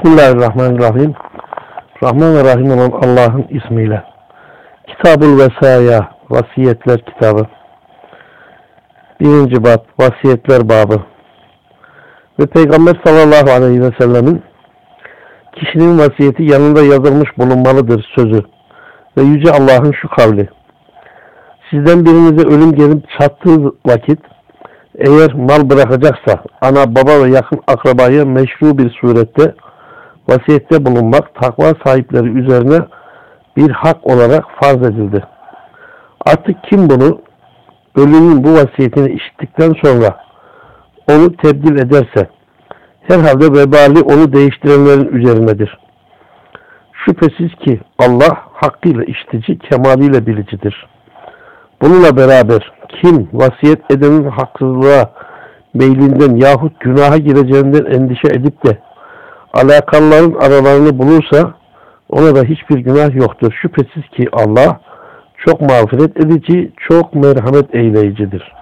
Bismillahirrahmanirrahim. Rahman ve Rahim olan Allah'ın ismiyle. Kitabul Vesaya, Vasiyetler kitabı. Birinci bab, Vasiyetler babı. Ve Peygamber sallallahu aleyhi ve sellemin kişinin vasiyeti yanında yazılmış bulunmalıdır sözü. Ve Yüce Allah'ın şu kavli. Sizden birinize ölüm gelip çattığı vakit eğer mal bırakacaksa ana baba ve yakın akrabaya meşru bir surette vasiyette bulunmak takva sahipleri üzerine bir hak olarak farz edildi. Artık kim bunu ölümün bu vasiyetini işittikten sonra onu tebdil ederse herhalde vebali onu değiştirenlerin üzerinedir. Şüphesiz ki Allah hakkıyla işitici, kemaliyle bilicidir. Bununla beraber kim vasiyet edenin haksızlığa meylinden yahut günaha gireceğinden endişe edip de alakalıların aralarını bulursa ona da hiçbir günah yoktur. Şüphesiz ki Allah çok mağfiret edici, çok merhamet eyleyicidir.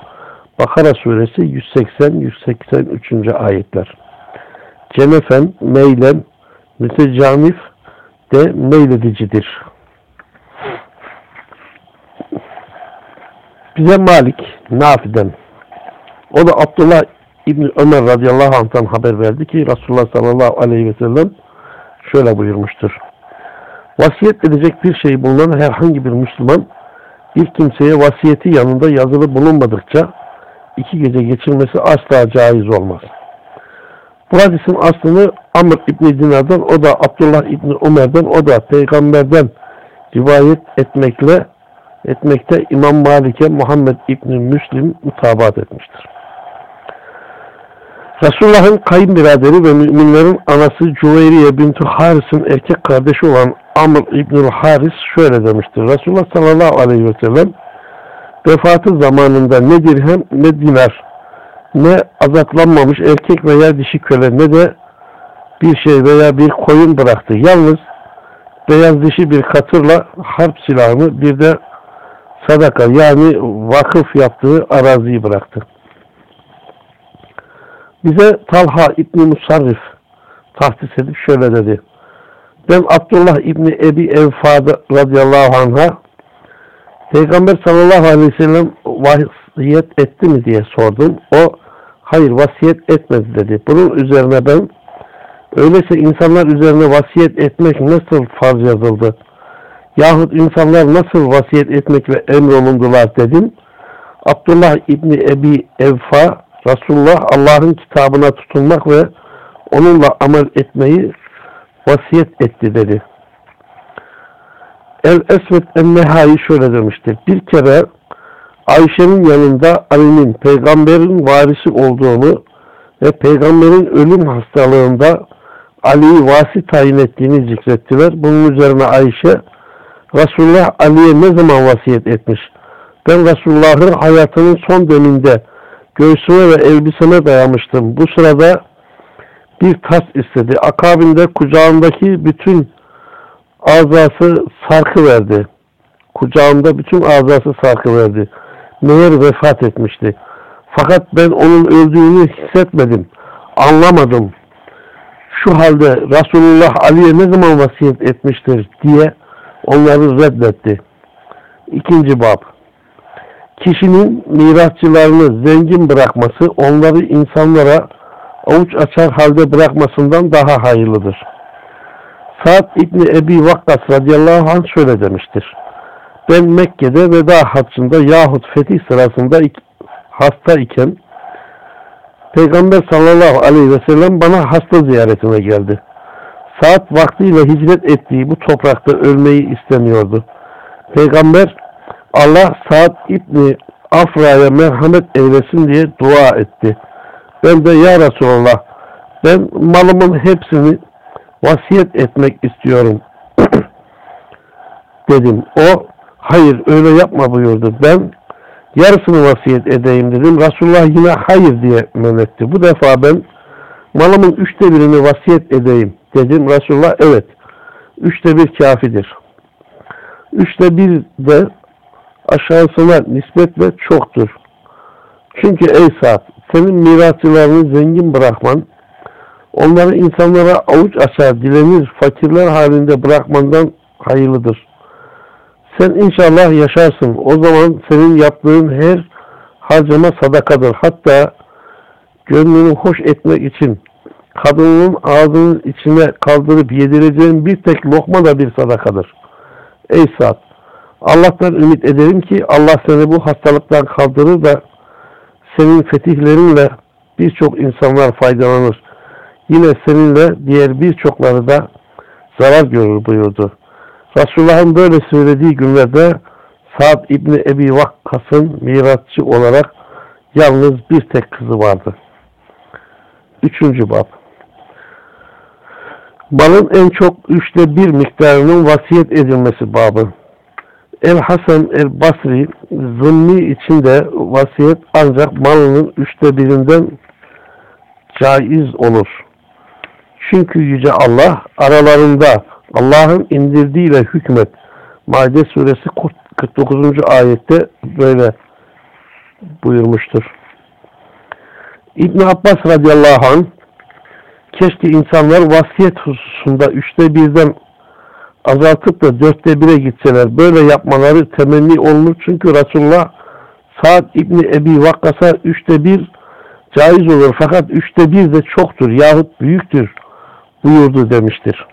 Bakara suresi 180-183. ayetler. Cenefen, meylen, mütecanif de meyledicidir. Bize Malik, Nafi'den, o da Abdullah İbni Ömer radıyallahu anh'tan haber verdi ki Resulullah sallallahu aleyhi ve sellem şöyle buyurmuştur. Vasiyet edecek bir şey bulunan herhangi bir Müslüman bir kimseye vasiyeti yanında yazılı bulunmadıkça iki gece geçirmesi asla caiz olmaz. Bu hadisin aslını Amr İbni Dinar'dan, o da Abdullah İbni Ömer'den, o da Peygamber'den rivayet etmekle etmekte İmam Malik'e Muhammed İbni Müslim mutabat etmiştir. Resulullah'ın kayınbiraderi ve müminlerin anası Cüveyriye binti Haris'in erkek kardeşi olan Amr İbnül Haris şöyle demiştir. Resulullah sallallahu aleyhi ve sellem vefatı zamanında ne dirhem ne dinar ne azatlanmamış erkek veya dişi köle ne de bir şey veya bir koyun bıraktı. Yalnız beyaz dişi bir katırla harp silahını bir de sadaka yani vakıf yaptığı araziyi bıraktı. Bize Talha İbni Musarrif tahsis edip şöyle dedi. Ben Abdullah İbni Ebi Evfa'da radıyallahu anh'a Peygamber sallallahu aleyhi ve sellem vasiyet etti mi diye sordum. O hayır vasiyet etmedi dedi. Bunun üzerine ben öyleyse insanlar üzerine vasiyet etmek nasıl farz yazıldı? Yahut insanlar nasıl vasiyet etmekle emrolundular dedim. Abdullah İbni Ebi Evfa Resulullah Allah'ın kitabına tutunmak ve onunla amel etmeyi vasiyet etti dedi. El-Esved el-Nehai şöyle demiştir. Bir kere Ayşe'nin yanında Ali'nin peygamberin varisi olduğunu ve peygamberin ölüm hastalığında Ali'yi vasi tayin ettiğini zikrettiler. Bunun üzerine Ayşe Resulullah Ali'ye ne zaman vasiyet etmiş? Ben Resulullah'ın hayatının son döneminde göğsüme ve elbiseme dayamıştım. Bu sırada bir tas istedi. Akabinde kucağındaki bütün azası sarkı verdi. Kucağında bütün azası sarkı verdi. Meğer vefat etmişti. Fakat ben onun öldüğünü hissetmedim. Anlamadım. Şu halde Resulullah Ali'ye ne zaman vasiyet etmiştir diye onları reddetti. İkinci bab kişinin mirasçılarını zengin bırakması onları insanlara avuç açar halde bırakmasından daha hayırlıdır. Saad İbni Ebi Vakkas radıyallahu anh şöyle demiştir. Ben Mekke'de veda haccında yahut fetih sırasında hasta iken Peygamber sallallahu aleyhi ve sellem bana hasta ziyaretine geldi. Saat vaktiyle hicret ettiği bu toprakta ölmeyi istemiyordu. Peygamber Allah Sa'd İbni Afra'ya merhamet eylesin diye dua etti. Ben de ya Resulallah ben malımın hepsini vasiyet etmek istiyorum dedim. O hayır öyle yapma buyurdu. Ben yarısını vasiyet edeyim dedim. Resulullah yine hayır diye meletti. Bu defa ben malımın üçte birini vasiyet edeyim dedim. Resulullah evet üçte bir kafidir. Üçte bir de aşağısına nispetle çoktur. Çünkü ey Sa'd senin mirasçılarını zengin bırakman Onları insanlara avuç açar, dilenir, fakirler halinde bırakmandan hayırlıdır. Sen inşallah yaşarsın. O zaman senin yaptığın her harcama sadakadır. Hatta gönlünü hoş etmek için kadının ağzının içine kaldırıp yedireceğin bir tek lokma da bir sadakadır. Ey Sa'd! Allah'tan ümit ederim ki Allah seni bu hastalıktan kaldırır da senin fetihlerinle birçok insanlar faydalanır. Yine seninle diğer birçokları da zarar görür buyurdu. Resulullah'ın böyle söylediği günlerde Sa'd İbni Ebi Vakkas'ın mirasçı olarak yalnız bir tek kızı vardı. Üçüncü bab. Malın en çok üçte bir miktarının vasiyet edilmesi babı. El Hasan el Basri zımni içinde vasiyet ancak malının üçte birinden caiz olur. Çünkü Yüce Allah aralarında Allah'ın indirdiğiyle hükmet. Maide suresi 49. ayette böyle buyurmuştur. İbn Abbas radıyallahu anh keşke insanlar vasiyet hususunda üçte birden azaltıp da dörtte bire gitseler. Böyle yapmaları temenni olunur. Çünkü Resulullah Sa'd İbni Ebi Vakkas'a üçte bir caiz olur. Fakat üçte bir de çoktur yahut büyüktür buyurdu demiştir.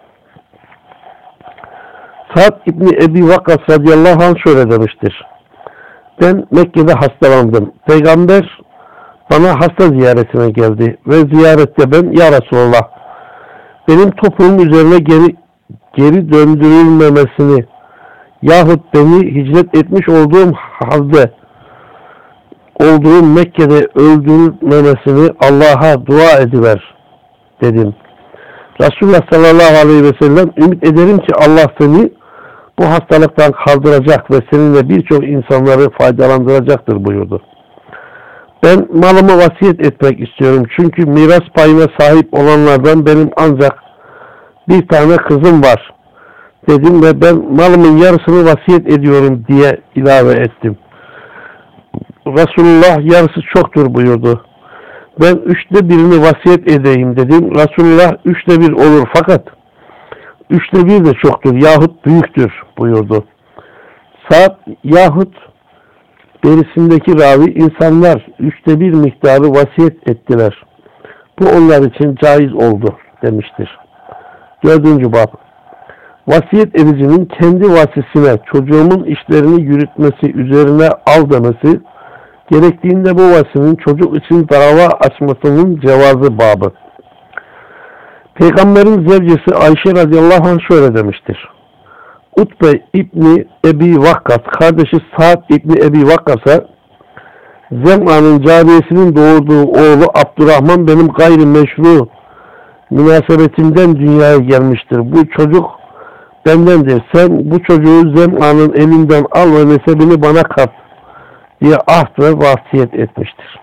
Sa'd İbni Ebi Vakkas radıyallahu anh şöyle demiştir. Ben Mekke'de hastalandım. Peygamber bana hasta ziyaretine geldi ve ziyarette ben ya Resulallah benim topuğum üzerine geri geri döndürülmemesini yahut beni hicret etmiş olduğum halde olduğum Mekke'de öldürülmemesini Allah'a dua ediver dedim. Resulullah sallallahu aleyhi ve sellem ümit ederim ki Allah seni bu hastalıktan kaldıracak ve seninle birçok insanları faydalandıracaktır buyurdu. Ben malımı vasiyet etmek istiyorum. Çünkü miras payına sahip olanlardan benim ancak bir tane kızım var dedim ve ben malımın yarısını vasiyet ediyorum diye ilave ettim. Resulullah yarısı çoktur buyurdu. Ben üçte birini vasiyet edeyim dedim. Resulullah üçte bir olur fakat üçte bir de çoktur yahut büyüktür buyurdu. Saat yahut berisindeki ravi insanlar üçte bir miktarı vasiyet ettiler. Bu onlar için caiz oldu demiştir. Dördüncü bab. Vasiyet edicinin kendi vasisine çocuğumun işlerini yürütmesi üzerine al demesi, gerektiğinde bu vasinin çocuk için dava açmasının cevazı babı. Peygamberin zevcesi Ayşe radıyallahu anh şöyle demiştir. Utbe İbni Ebi Vakkas, kardeşi Sa'd İbni Ebi Vakkas'a Zem'a'nın cariyesinin doğurduğu oğlu Abdurrahman benim gayri meşru münasebetimden dünyaya gelmiştir. Bu çocuk bendendir. Sen bu çocuğu Zem'a'nın elinden al ve nesebini bana kat diye ahd ve vasiyet etmiştir.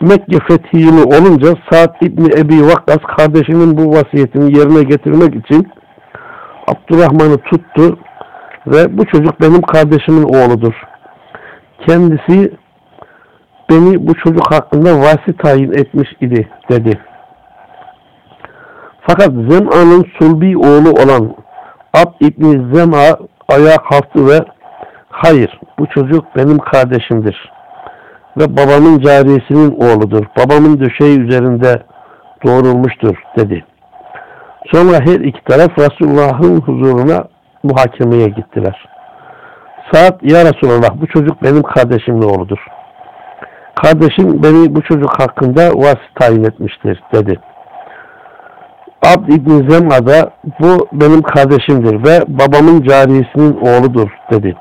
Mekke fethiyini olunca Sa'd İbni Ebi Vakkas kardeşinin bu vasiyetini yerine getirmek için Abdurrahman'ı tuttu ve bu çocuk benim kardeşimin oğludur. Kendisi beni bu çocuk hakkında vasi tayin etmiş idi dedi. Fakat Zem'a'nın sulbi oğlu olan Ab İbni Zem'a ayağa kalktı ve hayır bu çocuk benim kardeşimdir ve babamın cariyesinin oğludur. Babamın döşeği üzerinde doğrulmuştur dedi. Sonra her iki taraf Resulullah'ın huzuruna muhakemeye gittiler. Saat ya Resulallah bu çocuk benim kardeşimin oğludur. Kardeşim beni bu çocuk hakkında vasıf tayin etmiştir dedi. Abd İbni Zem'a da bu benim kardeşimdir ve babamın cariyesinin oğludur dedi.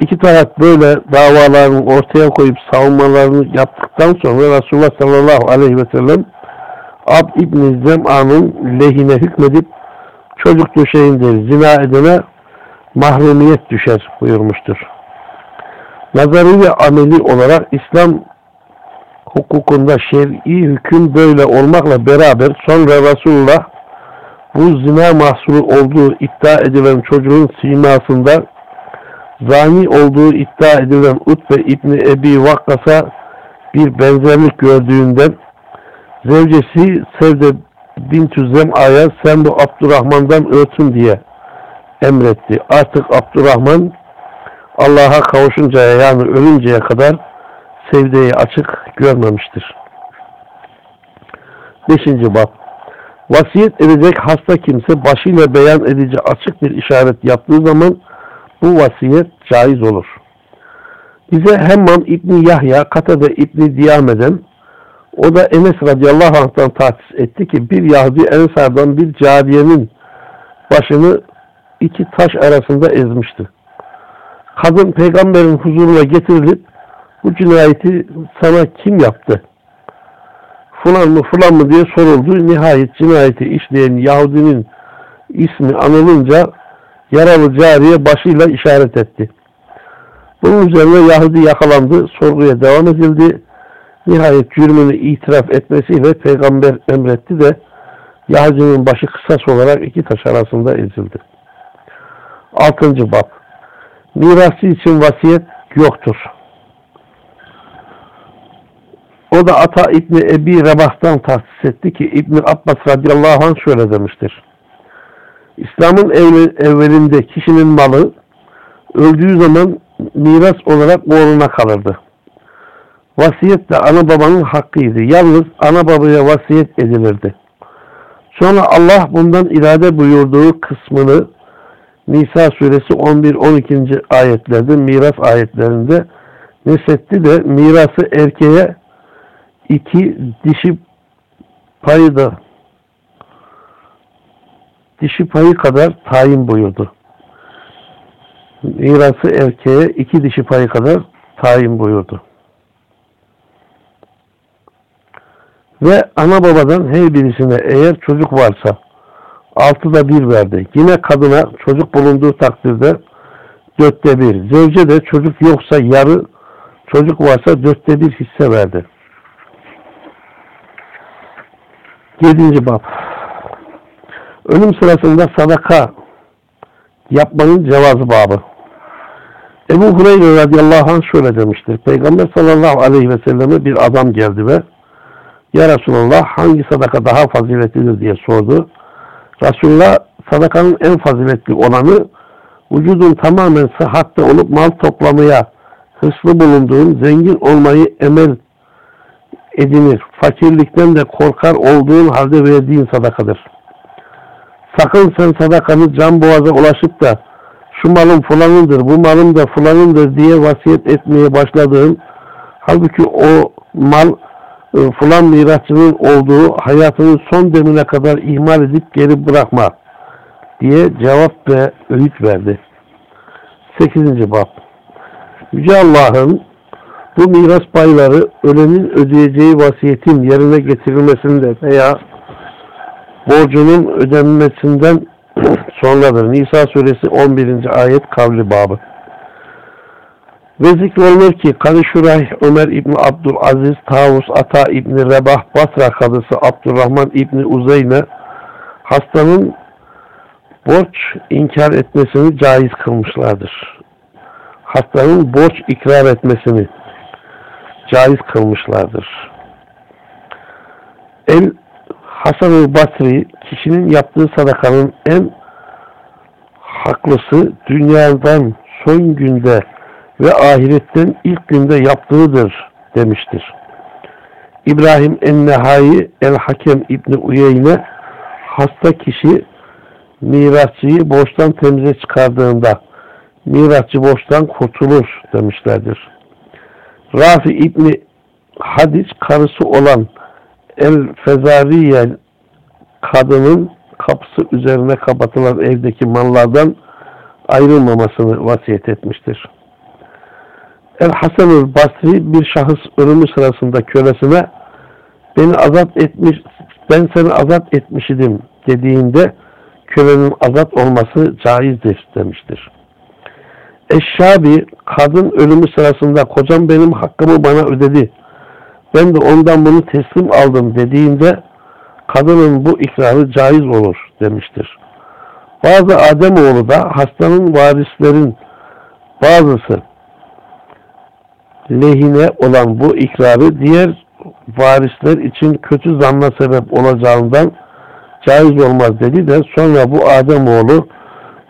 İki taraf böyle davalarını ortaya koyup savunmalarını yaptıktan sonra Resulullah sallallahu aleyhi ve sellem Ab İbni Zem'a'nın lehine hükmedip çocuk döşeğindir zina edene mahrumiyet düşer buyurmuştur. Nazari ve ameli olarak İslam hukukunda şer'i hüküm böyle olmakla beraber sonra Resulullah bu zina mahsuru olduğu iddia edilen çocuğun simasında zani olduğu iddia edilen Utbe İbni Ebi Vakkas'a bir benzerlik gördüğünden Zevcesi Sevde Bintü Zem'a'ya sen bu Abdurrahman'dan örtün diye emretti. Artık Abdurrahman Allah'a kavuşuncaya yani ölünceye kadar sevdeyi açık görmemiştir. Beşinci bab. Vasiyet edecek hasta kimse başıyla beyan edici açık bir işaret yaptığı zaman bu vasiyet caiz olur. Bize Hemmam İbni Yahya, Katade İbni Diyame'den o da Enes radıyallahu anh'tan tahsis etti ki bir Yahudi Ensar'dan bir cariyenin başını iki taş arasında ezmişti. Kadın peygamberin huzuruna getirilip bu cinayeti sana kim yaptı? Fulan mı fulan mı diye soruldu. Nihayet cinayeti işleyen Yahudinin ismi anılınca yaralı cariye başıyla işaret etti. Bunun üzerine Yahudi yakalandı. Sorguya devam edildi. Nihayet cürmünü itiraf etmesiyle peygamber emretti de Yahudinin başı kısas olarak iki taş arasında ezildi. Altıncı bab. Mirası için vasiyet yoktur. O da Ata İbni Ebi Rebah'tan tahsis etti ki İbni Abbas radıyallahu anh şöyle demiştir. İslam'ın evvelinde kişinin malı öldüğü zaman miras olarak oğluna kalırdı. Vasiyet de ana babanın hakkıydı. Yalnız ana babaya vasiyet edilirdi. Sonra Allah bundan irade buyurduğu kısmını Nisa suresi 11-12. ayetlerde miras ayetlerinde nesetti de mirası erkeğe iki dişi payı da dişi payı kadar tayin buyurdu. Mirası erkeğe iki dişi payı kadar tayin buyurdu. Ve ana babadan her birisine eğer çocuk varsa altıda bir verdi. Yine kadına çocuk bulunduğu takdirde dörtte bir. Zevce de çocuk yoksa yarı, çocuk varsa dörtte bir hisse verdi. Yedinci bab. Ölüm sırasında sadaka yapmanın cevazı babı. Ebu Hureyre radıyallahu anh şöyle demiştir. Peygamber sallallahu aleyhi ve selleme bir adam geldi ve Ya Resulallah hangi sadaka daha faziletlidir diye sordu. Resulullah sadakanın en faziletli olanı vücudun tamamen sıhhatte olup mal toplamaya hırslı bulunduğun, zengin olmayı emel edinir. Fakirlikten de korkar olduğun halde verdiğin sadakadır. Sakın sen sadakanı can boğaza ulaşıp da şu malım falanındır, bu malım da falanındır diye vasiyet etmeye başladığın halbuki o mal e, falan mirasçının olduğu hayatının son demine kadar ihmal edip geri bırakma diye cevap ve öğüt verdi. 8. Bab Yüce Allah'ın bu miras payları ölenin ödeyeceği vasiyetin yerine getirilmesinde veya borcunun ödenmesinden sonradır. Nisa suresi 11. ayet kavli babı. Ve zikrolunur ki Kadı Şurayh, Ömer İbni Abdülaziz, Tavus, Ata İbni Rebah, Basra kadısı Abdurrahman İbni Uzeyne hastanın borç inkar etmesini caiz kılmışlardır. Hastanın borç ikrar etmesini caiz kılmışlardır. El Hasan-ı Basri kişinin yaptığı sadakanın en haklısı dünyadan son günde ve ahiretten ilk günde yaptığıdır demiştir. İbrahim Ennehai El-Hakem İbni Uyeyne hasta kişi mirasçıyı borçtan temize çıkardığında mirasçı borçtan kurtulur demişlerdir. Rafi İbni Hadis karısı olan El-Fezariye kadının kapısı üzerine kapatılan evdeki mallardan ayrılmamasını vasiyet etmiştir. El-Hasanül Basri bir şahıs ölümü sırasında kölesine beni azat etmiş, ben seni azat etmiş idim dediğinde kölenin azat olması caizdir demiştir. Eşşabi kadın ölümü sırasında kocam benim hakkımı bana ödedi. Ben de ondan bunu teslim aldım dediğinde kadının bu ikrarı caiz olur demiştir. Bazı Ademoğlu da hastanın varislerin bazısı lehine olan bu ikrarı diğer varisler için kötü zanna sebep olacağından caiz olmaz dedi de sonra bu Ademoğlu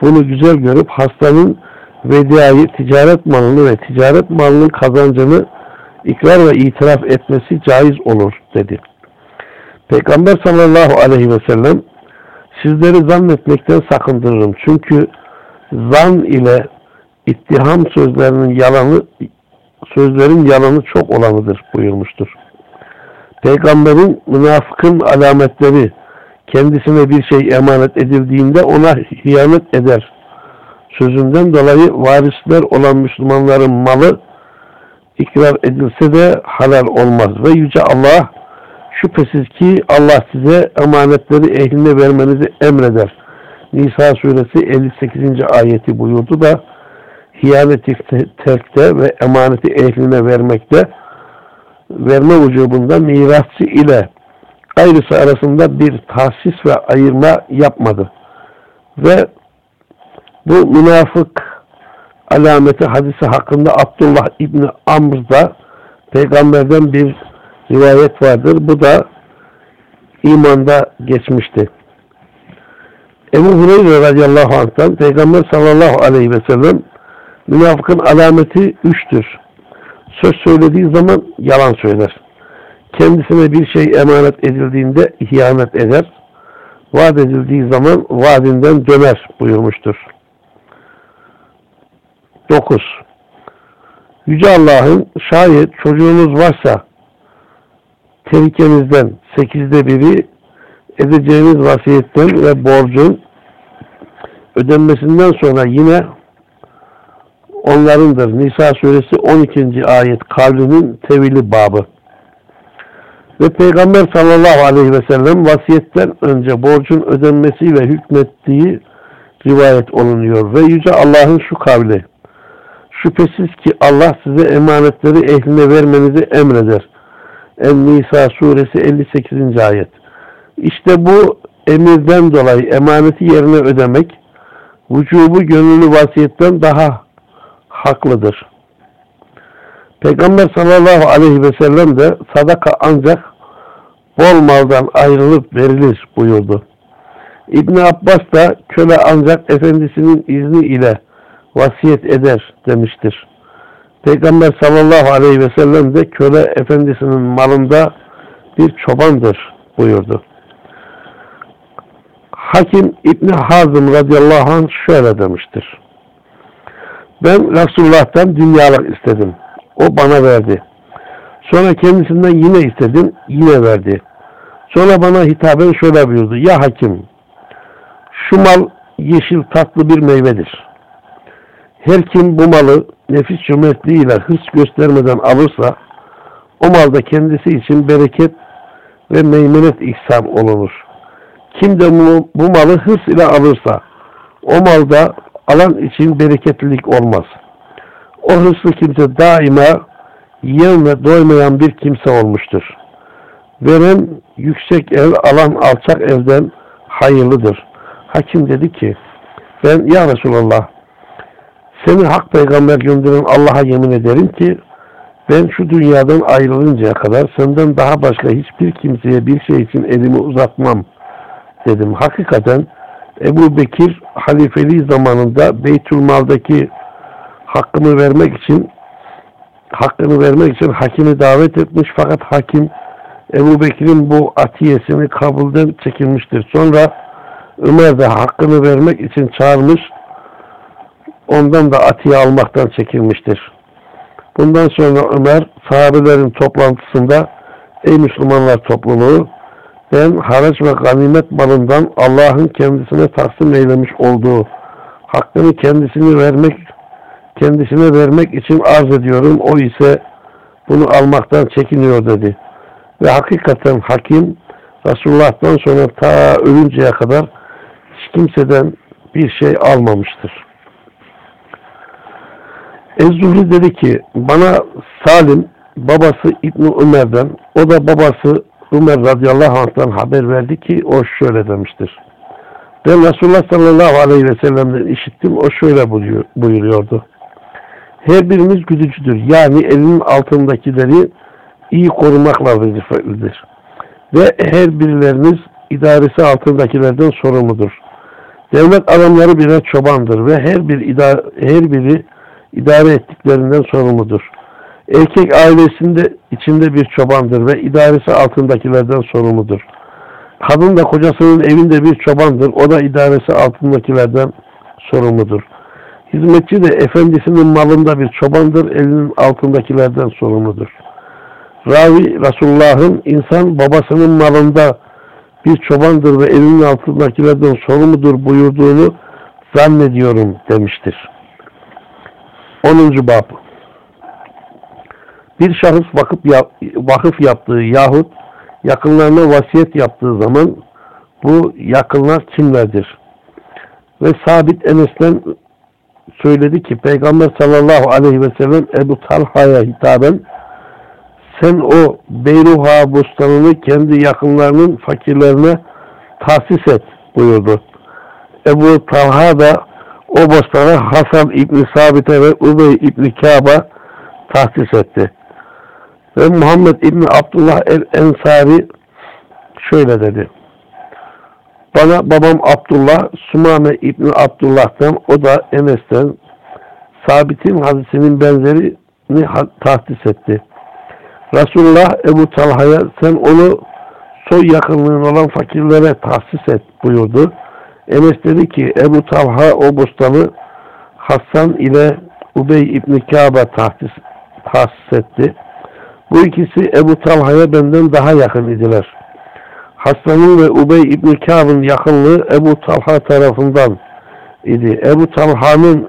bunu güzel görüp hastanın vedayı, ticaret malını ve ticaret malının kazancını ikrar ve itiraf etmesi caiz olur dedi. Peygamber sallallahu aleyhi ve sellem sizleri zannetmekten sakındırırım. Çünkü zan ile ittiham sözlerinin yalanı sözlerin yalanı çok olanıdır buyurmuştur. Peygamberin münafıkın alametleri kendisine bir şey emanet edildiğinde ona hıyanet eder. Sözünden dolayı varisler olan Müslümanların malı ikrar edilse de halal olmaz. Ve Yüce Allah şüphesiz ki Allah size emanetleri ehline vermenizi emreder. Nisa suresi 58. ayeti buyurdu da hiyaneti terkte ve emaneti ehline vermekte verme vücubunda mirasçı ile gayrısı arasında bir tahsis ve ayırma yapmadı. Ve bu münafık alameti hadisi hakkında Abdullah İbni Amr'da peygamberden bir rivayet vardır. Bu da imanda geçmişti. Ebu Hureyre radıyallahu anh'tan Peygamber sallallahu aleyhi ve sellem münafıkın alameti üçtür. Söz söylediği zaman yalan söyler. Kendisine bir şey emanet edildiğinde ihanet eder. Vaat edildiği zaman vaadinden döner buyurmuştur. 9. Yüce Allah'ın şayet çocuğunuz varsa tehlikenizden sekizde biri edeceğiniz vasiyetten ve borcun ödenmesinden sonra yine onlarındır. Nisa suresi 12. ayet kavlinin tevili babı. Ve Peygamber sallallahu aleyhi ve sellem vasiyetten önce borcun ödenmesi ve hükmettiği rivayet olunuyor. Ve Yüce Allah'ın şu kavli. Şüphesiz ki Allah size emanetleri ehline vermenizi emreder. En-Nisa suresi 58. ayet. İşte bu emirden dolayı emaneti yerine ödemek vücubu gönüllü vasiyetten daha haklıdır. Peygamber sallallahu aleyhi ve sellem de sadaka ancak bol maldan ayrılıp verilir buyurdu. İbn Abbas da köle ancak efendisinin izni ile vasiyet eder demiştir. Peygamber sallallahu aleyhi ve sellem de köle efendisinin malında bir çobandır buyurdu. Hakim İbni Hazım radıyallahu anh şöyle demiştir. Ben Resulullah'tan dünyalık istedim. O bana verdi. Sonra kendisinden yine istedim. Yine verdi. Sonra bana hitaben şöyle buyurdu. Ya hakim şu mal yeşil tatlı bir meyvedir. Her kim bu malı nefis cömertliğiyle hırs göstermeden alırsa o malda kendisi için bereket ve meymenet ihsan olunur. Kim de bu, bu malı hırs ile alırsa o malda alan için bereketlilik olmaz. O hırslı kimse daima yiyen ve doymayan bir kimse olmuştur. Veren yüksek ev, alan alçak evden hayırlıdır. Hakim dedi ki, ben ya Resulallah seni hak peygamber gönderen Allah'a yemin ederim ki ben şu dünyadan ayrılıncaya kadar senden daha başka hiçbir kimseye bir şey için elimi uzatmam dedim. Hakikaten Ebu Bekir halifeliği zamanında Beytülmal'daki hakkını vermek için hakkını vermek için hakimi davet etmiş fakat hakim Ebu Bekir'in bu atiyesini kabulden çekilmiştir. Sonra Ömer de hakkını vermek için çağırmış ondan da atiye almaktan çekilmiştir. Bundan sonra Ömer sahabelerin toplantısında ey Müslümanlar topluluğu ben haraç ve ganimet malından Allah'ın kendisine taksim eylemiş olduğu hakkını kendisini vermek kendisine vermek için arz ediyorum. O ise bunu almaktan çekiniyor dedi. Ve hakikaten hakim Resulullah'tan sonra ta ölünceye kadar hiç kimseden bir şey almamıştır. Ezzuhri dedi ki bana Salim babası İbni Ömer'den o da babası Ömer radıyallahu anh'tan haber verdi ki o şöyle demiştir. Ben Resulullah sallallahu aleyhi ve sellem'den işittim. O şöyle buyuruyordu. Her birimiz güdücüdür. Yani elinin altındakileri iyi korumakla vazifelidir. Ve her birileriniz idaresi altındakilerden sorumludur. Devlet adamları birer çobandır ve her bir idare, her biri idare ettiklerinden sorumludur. Erkek ailesinde içinde bir çobandır ve idaresi altındakilerden sorumludur. Kadın da kocasının evinde bir çobandır. O da idaresi altındakilerden sorumludur. Hizmetçi de efendisinin malında bir çobandır. Elinin altındakilerden sorumludur. Ravi Resulullah'ın insan babasının malında bir çobandır ve elinin altındakilerden sorumludur buyurduğunu zannediyorum demiştir. 10. Bab Bir şahıs vakıf, vakıf yaptığı yahut yakınlarına vasiyet yaptığı zaman bu yakınlar kimlerdir? Ve Sabit Enes'ten söyledi ki Peygamber sallallahu aleyhi ve sellem Ebu Talha'ya hitaben sen o Beyruha bostanını kendi yakınlarının fakirlerine tahsis et buyurdu. Ebu Talha da o bostanı Hasan İbni Sabit'e ve Ubey İbni Kâb'a tahsis etti. Ve Muhammed İbni Abdullah el-Ensari şöyle dedi. Bana babam Abdullah, Sumame İbni Abdullah'tan, o da Enes'ten Sabit'in hadisinin benzerini tahsis etti. Resulullah Ebu Talha'ya sen onu soy yakınlığın olan fakirlere tahsis et buyurdu. Enes dedi ki Ebu Talha o bostanı Hasan ile Ubey İbni Kâb'a tahsis, tahsis etti. Bu ikisi Ebu Talha'ya benden daha yakın idiler. Hasan'ın ve Ubey İbni Kâb'ın yakınlığı Ebu Talha tarafından idi. Ebu Talha'nın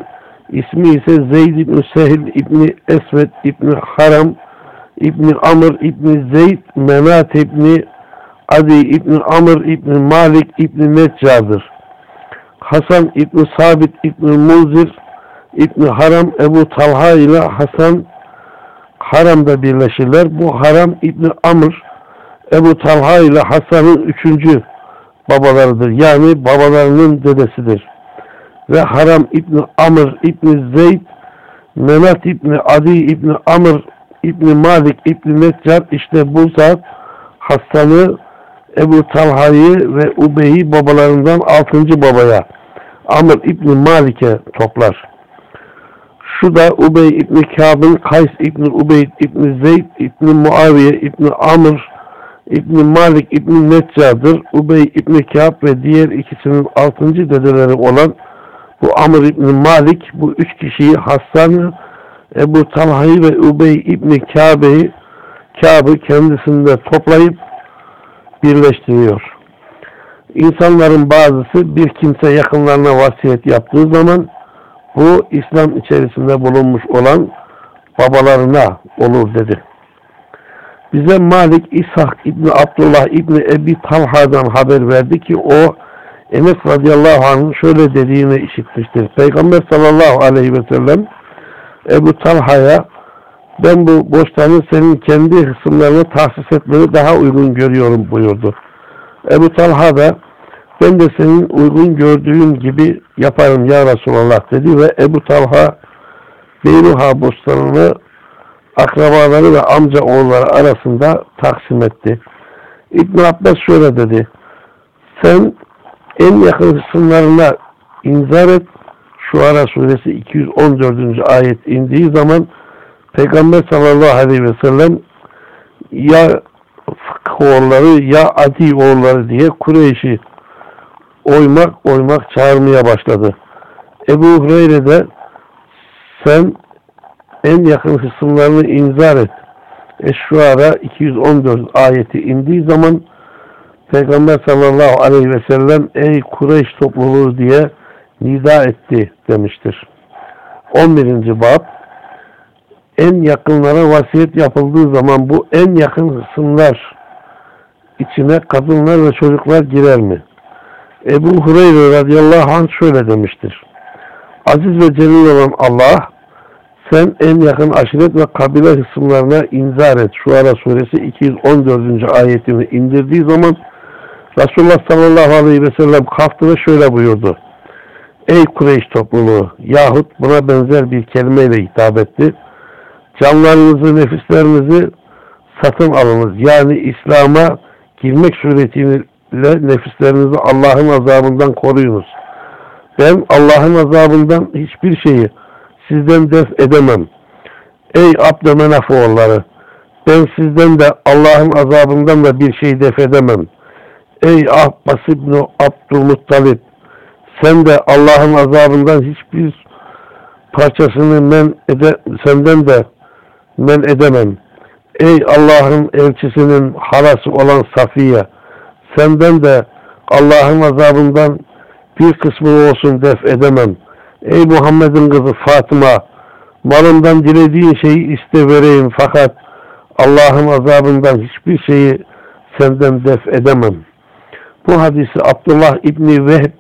ismi ise Zeyd İbni Sehil İbni Esved İbni Haram İbni Amr İbni Zeyd Menat İbni Adi İbni Amr İbni Malik İbni Neccar'dır. Hasan İbni Sabit İbni Munzir İbni Haram Ebu Talha ile Hasan Haram'da birleşirler. Bu Haram İbni Amr Ebu Talha ile Hasan'ın üçüncü babalarıdır. Yani babalarının dedesidir. Ve Haram İbni Amr İbni Zeyd Menat İbni Adi İbni Amr İbni Malik İbni Neccar işte bu zat Hasan'ı Ebu Talha'yı ve Ubey'i babalarından altıncı babaya Amr İbni Malik'e toplar. Şu da Ubey İbni Kâb'ın Kays İbni Ubeyd İbni Zeyd İbni Muaviye İbni Amr İbni Malik İbni Neccar'dır. Ubey İbni Kâb ve diğer ikisinin altıncı dedeleri olan bu Amr İbni Malik bu üç kişiyi Hassan'ı Ebu Talha'yı ve Ubey İbni Kâbe'yi Kâb'ı kendisinde toplayıp birleştiriyor. İnsanların bazısı bir kimse yakınlarına vasiyet yaptığı zaman bu İslam içerisinde bulunmuş olan babalarına olur dedi. Bize Malik İshak İbni Abdullah İbni Ebi Talha'dan haber verdi ki o Enes radıyallahu anh'ın şöyle dediğini işitmiştir. Peygamber sallallahu aleyhi ve sellem Ebu Talha'ya ben bu boştanı senin kendi hısımlarına tahsis etmeni daha uygun görüyorum buyurdu. Ebu Talha da ben de senin uygun gördüğün gibi yaparım ya Resulallah dedi ve Ebu Talha Beyruha bostanını akrabaları ve amca oğulları arasında taksim etti. İbn Abbas şöyle dedi. Sen en yakın hısımlarına inzar et. Şuara suresi 214. ayet indiği zaman Peygamber sallallahu aleyhi ve sellem ya fıkh oğulları ya adi oğulları diye Kureyş'i oymak oymak çağırmaya başladı. Ebu Hureyre de sen en yakın kısımlarını inzar et. Eşşuara 214 ayeti indiği zaman Peygamber sallallahu aleyhi ve sellem ey Kureyş topluluğu diye nida etti demiştir. 11. bab en yakınlara vasiyet yapıldığı zaman bu en yakın kısımlar içine kadınlar ve çocuklar girer mi? Ebu Hureyre radıyallahu anh şöyle demiştir. Aziz ve celil olan Allah sen en yakın aşiret ve kabile kısımlarına inzar et. Şuara suresi 214. ayetini indirdiği zaman Resulullah sallallahu aleyhi ve sellem kalktı ve şöyle buyurdu. Ey Kureyş topluluğu yahut buna benzer bir kelimeyle hitap etti. Canlarınızı, nefislerinizi satın alınız. Yani İslam'a girmek suretiyle nefislerinizi Allah'ın azabından koruyunuz. Ben Allah'ın azabından hiçbir şeyi sizden def edemem. Ey Abdümenaf oğulları! Ben sizden de Allah'ın azabından da bir şey def edemem. Ey Abbas İbni Abdülmuttalip! Sen de Allah'ın azabından hiçbir parçasını men ede, senden de men edemem. Ey Allah'ın elçisinin halası olan Safiye! Senden de Allah'ın azabından bir kısmını olsun def edemem. Ey Muhammed'in kızı Fatıma! Malımdan dilediğin şeyi iste vereyim fakat Allah'ın azabından hiçbir şeyi senden def edemem. Bu hadisi Abdullah İbni Vehb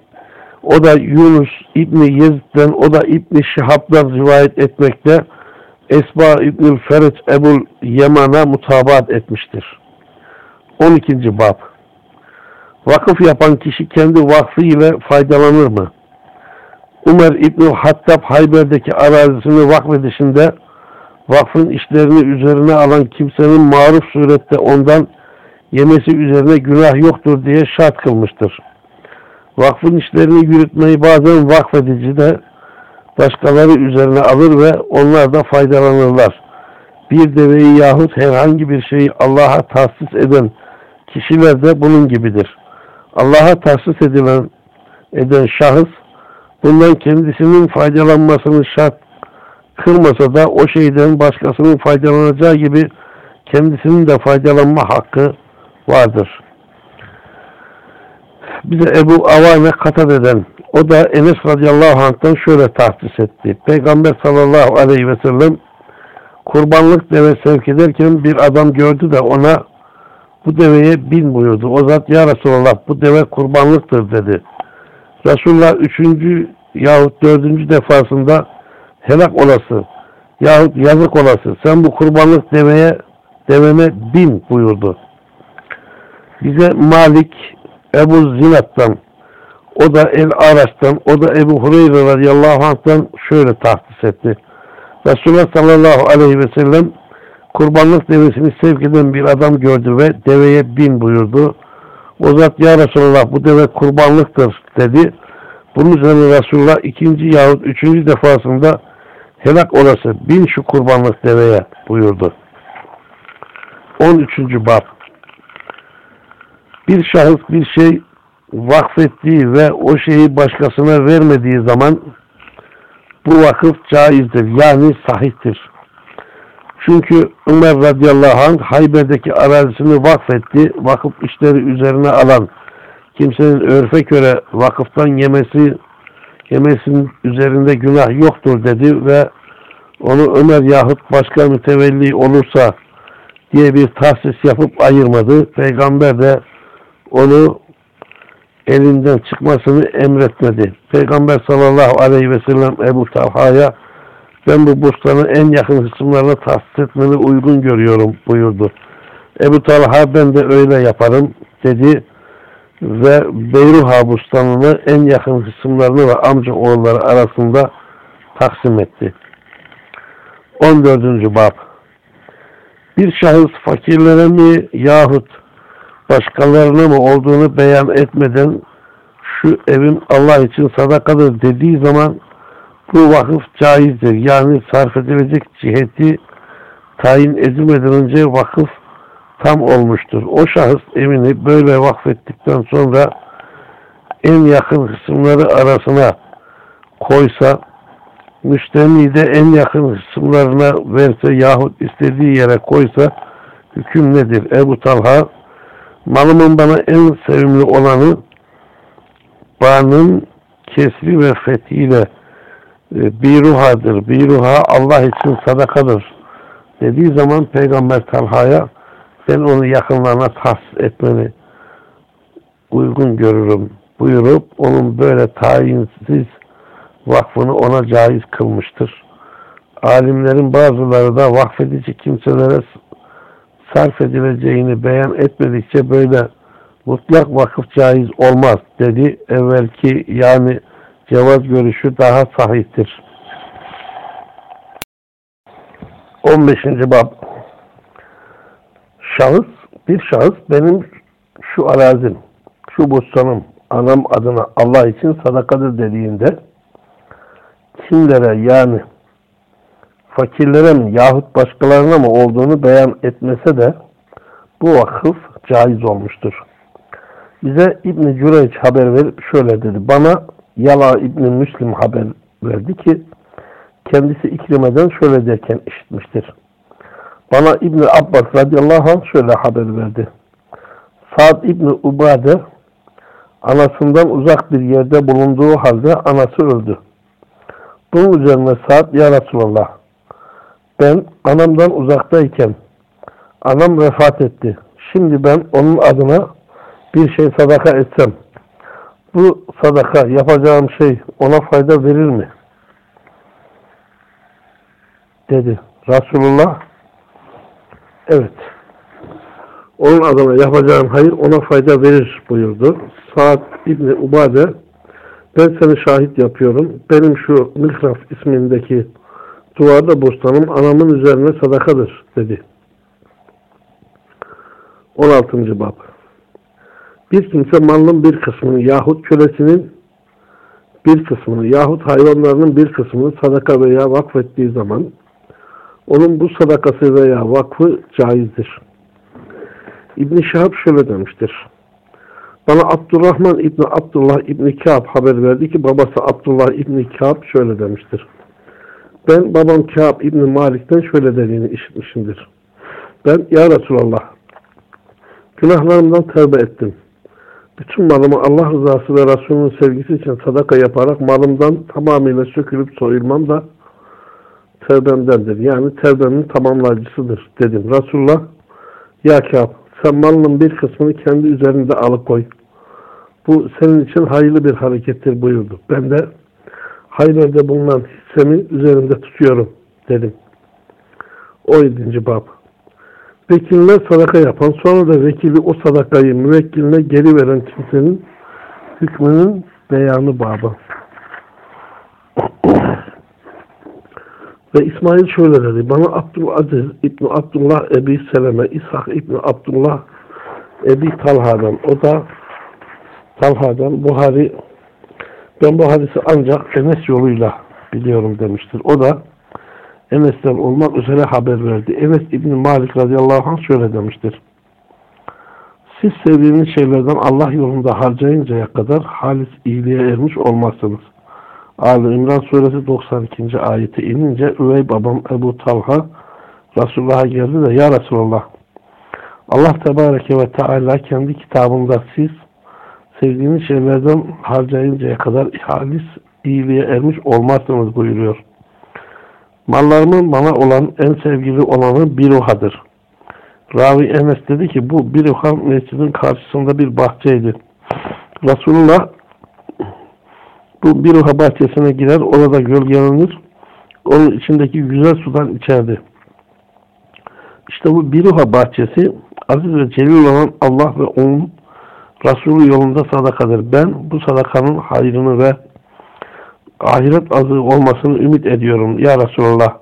o da Yunus İbni Yezid'den o da İbni Şihab'dan rivayet etmekte Esma İbnül Fereç Ebul Yeman'a mutabat etmiştir. 12. Bab Vakıf yapan kişi kendi vakfı ile faydalanır mı? Ömer İbni Hattab Hayber'deki arazisini vakfedişinde vakfın işlerini üzerine alan kimsenin maruf surette ondan yemesi üzerine günah yoktur diye şart kılmıştır. Vakfın işlerini yürütmeyi bazen vakfedici de başkaları üzerine alır ve onlar da faydalanırlar. Bir deveyi yahut herhangi bir şeyi Allah'a tahsis eden kişiler de bunun gibidir. Allah'a tahsis edilen eden şahıs bundan kendisinin faydalanmasını şart kılmasa da o şeyden başkasının faydalanacağı gibi kendisinin de faydalanma hakkı vardır. Bize Ebu Avane katat eden o da Enes radıyallahu anh'tan şöyle tahsis etti. Peygamber sallallahu aleyhi ve sellem kurbanlık deve sevk ederken bir adam gördü de ona bu deveye bin buyurdu. O zat ya Resulallah bu deve kurbanlıktır dedi. Resulullah üçüncü yahut dördüncü defasında helak olası yahut yazık olası sen bu kurbanlık deveye deveme bin buyurdu. Bize Malik Ebu Zinat'tan o da El Araç'tan o da Ebu Hureyre radıyallahu anh'tan şöyle tahsis etti. Resulullah sallallahu aleyhi ve sellem kurbanlık devesini sevk eden bir adam gördü ve deveye bin buyurdu. O zat ya Resulallah bu deve kurbanlıktır dedi. Bunun üzerine Resulullah ikinci yahut üçüncü defasında helak olası bin şu kurbanlık deveye buyurdu. 13. Bab Bir şahıs bir şey vakfettiği ve o şeyi başkasına vermediği zaman bu vakıf caizdir. Yani sahihtir. Çünkü Ömer radıyallahu anh Hayber'deki arazisini vakfetti. Vakıf işleri üzerine alan kimsenin örfe göre vakıftan yemesi yemesinin üzerinde günah yoktur dedi ve onu Ömer yahut başka mütevelli olursa diye bir tahsis yapıp ayırmadı. Peygamber de onu elinden çıkmasını emretmedi. Peygamber sallallahu aleyhi ve sellem Ebu Talha'ya ben bu bostanı en yakın kısımlarına tahsis etmeni uygun görüyorum buyurdu. Ebu Talha ben de öyle yaparım dedi ve Beyruha bostanını en yakın kısımlarını ve amca oğulları arasında taksim etti. 14. Bab Bir şahıs fakirlere mi yahut başkalarına mı olduğunu beyan etmeden şu evim Allah için sadakadır dediği zaman bu vakıf caizdir. Yani sarf edilecek ciheti tayin edilmeden önce vakıf tam olmuştur. O şahıs evini böyle vakfettikten sonra en yakın kısımları arasına koysa müştemi de en yakın kısımlarına verse yahut istediği yere koysa hüküm nedir? Ebu Talha malımın bana en sevimli olanı bağının kesri ve fethiyle e, biruhadır. Biruha Allah için sadakadır dediği zaman Peygamber Talha'ya ben onu yakınlarına tahsis etmeni uygun görürüm buyurup onun böyle tayinsiz vakfını ona caiz kılmıştır. Alimlerin bazıları da vakfedici kimselere sarf edileceğini beyan etmedikçe böyle mutlak vakıf caiz olmaz dedi. Evvelki yani cevaz görüşü daha sahihtir. 15. bab şahıs, bir şahıs benim şu arazim, şu bostanım anam adına Allah için sadakadır dediğinde kimlere yani fakirlere mi yahut başkalarına mı olduğunu beyan etmese de bu vakıf caiz olmuştur. Bize İbn-i Cüreyç haber verip şöyle dedi. Bana Yala İbn-i Müslim haber verdi ki kendisi İkrime'den şöyle derken işitmiştir. Bana İbn-i Abbas radıyallahu anh şöyle haber verdi. Sa'd İbn-i Ubade anasından uzak bir yerde bulunduğu halde anası öldü. Bunun üzerine Sa'd ya Resulallah ben anamdan uzaktayken anam vefat etti. Şimdi ben onun adına bir şey sadaka etsem bu sadaka yapacağım şey ona fayda verir mi? Dedi. Resulullah evet onun adına yapacağım hayır ona fayda verir buyurdu. Saad İbni Ubade ben seni şahit yapıyorum. Benim şu Mihraf ismindeki duvarda bostanım anamın üzerine sadakadır dedi. 16. Bab Bir kimse malının bir kısmını yahut kölesinin bir kısmını yahut hayvanlarının bir kısmını sadaka veya vakfettiği zaman onun bu sadakası veya vakfı caizdir. İbn-i Şahab şöyle demiştir. Bana Abdurrahman İbni Abdullah İbni Kâb haber verdi ki babası Abdullah İbni Kâb şöyle demiştir. Ben babam Kâb İbni Malik'ten şöyle dediğini işitmişimdir. Ben ya Resulallah günahlarımdan tövbe ettim. Bütün malımı Allah rızası ve Resulünün sevgisi için sadaka yaparak malımdan tamamıyla sökülüp soyulmam da tevbemdendir. Yani tevbemin tamamlayıcısıdır dedim. Resulullah ya Kâb sen malının bir kısmını kendi üzerinde alıkoy. Bu senin için hayırlı bir harekettir buyurdu. Ben de hayrede bulunan hissemi üzerinde tutuyorum dedim. 17. Bab Vekiline sadaka yapan sonra da vekili o sadakayı müvekkiline geri veren kimsenin hükmünün beyanı babı. Ve İsmail şöyle dedi. Bana Abdülaziz İbni Abdullah Ebi Seleme, İshak İbni Abdullah Ebi Talha'dan. O da Talha'dan Buhari ben bu hadisi ancak Enes yoluyla biliyorum demiştir. O da Enes'ten olmak üzere haber verdi. Enes İbni Malik radıyallahu anh şöyle demiştir. Siz sevdiğiniz şeylerden Allah yolunda harcayıncaya kadar halis iyiliğe ermiş olmazsınız. Ali İmran suresi 92. ayeti inince üvey babam Ebu Talha Resulullah'a geldi de Ya Resulallah Allah Tebareke ve Teala kendi kitabında siz sevdiğiniz şeylerden harcayıncaya kadar halis iyiliğe ermiş olmazsınız buyuruyor. Mallarımın bana olan en sevgili olanı bir ohadır. Ravi Enes dedi ki bu bir oha mescidin karşısında bir bahçeydi. Resulullah bu bir oha bahçesine girer, orada gölgelenir. Onun içindeki güzel sudan içerdi. İşte bu bir oha bahçesi aziz ve celil olan Allah ve onun Resulü yolunda sadakadır. Ben bu sadakanın hayrını ve ahiret azığı olmasını ümit ediyorum. Ya Resulallah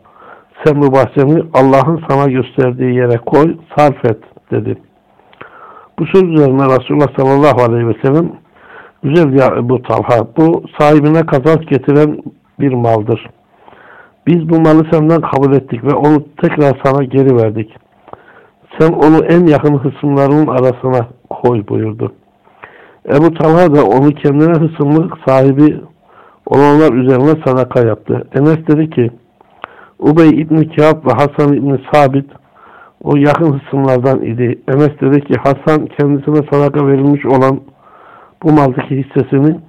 sen bu bahçemi Allah'ın sana gösterdiği yere koy, sarf et dedi. Bu söz üzerine Resulullah sallallahu aleyhi ve sellem güzel ya bu Talha bu sahibine kazanç getiren bir maldır. Biz bu malı senden kabul ettik ve onu tekrar sana geri verdik. Sen onu en yakın hısımlarının arasına koy buyurdu. Ebu Talha da onu kendine hısımlık sahibi olanlar üzerine sadaka yaptı. Enes dedi ki Ubey İbni Kâb ve Hasan İbni Sabit o yakın hısımlardan idi. Enes dedi ki Hasan kendisine sadaka verilmiş olan bu maldaki hissesini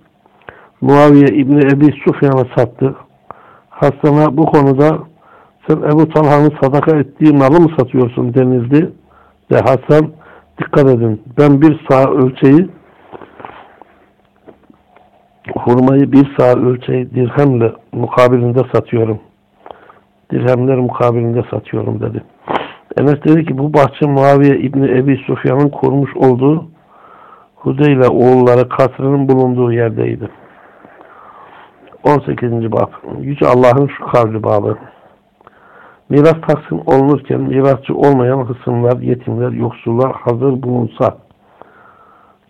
Muaviye İbni Ebi Sufyan'a sattı. Hasan'a bu konuda sen Ebu Talha'nın sadaka ettiği malı mı satıyorsun denildi. Ve Hasan dikkat edin ben bir sağ ölçeği hurmayı bir sağ ölçeği dirhemle mukabilinde satıyorum. Dirhemler mukabilinde satıyorum dedi. Enes dedi ki bu bahçe Muaviye İbni Ebi Sufyan'ın kurmuş olduğu Hudeyle oğulları kasrının bulunduğu yerdeydi. 18. bab. Yüce Allah'ın şu kavli babı. Miras taksim olunurken mirasçı olmayan hısımlar, yetimler, yoksullar hazır bulunsa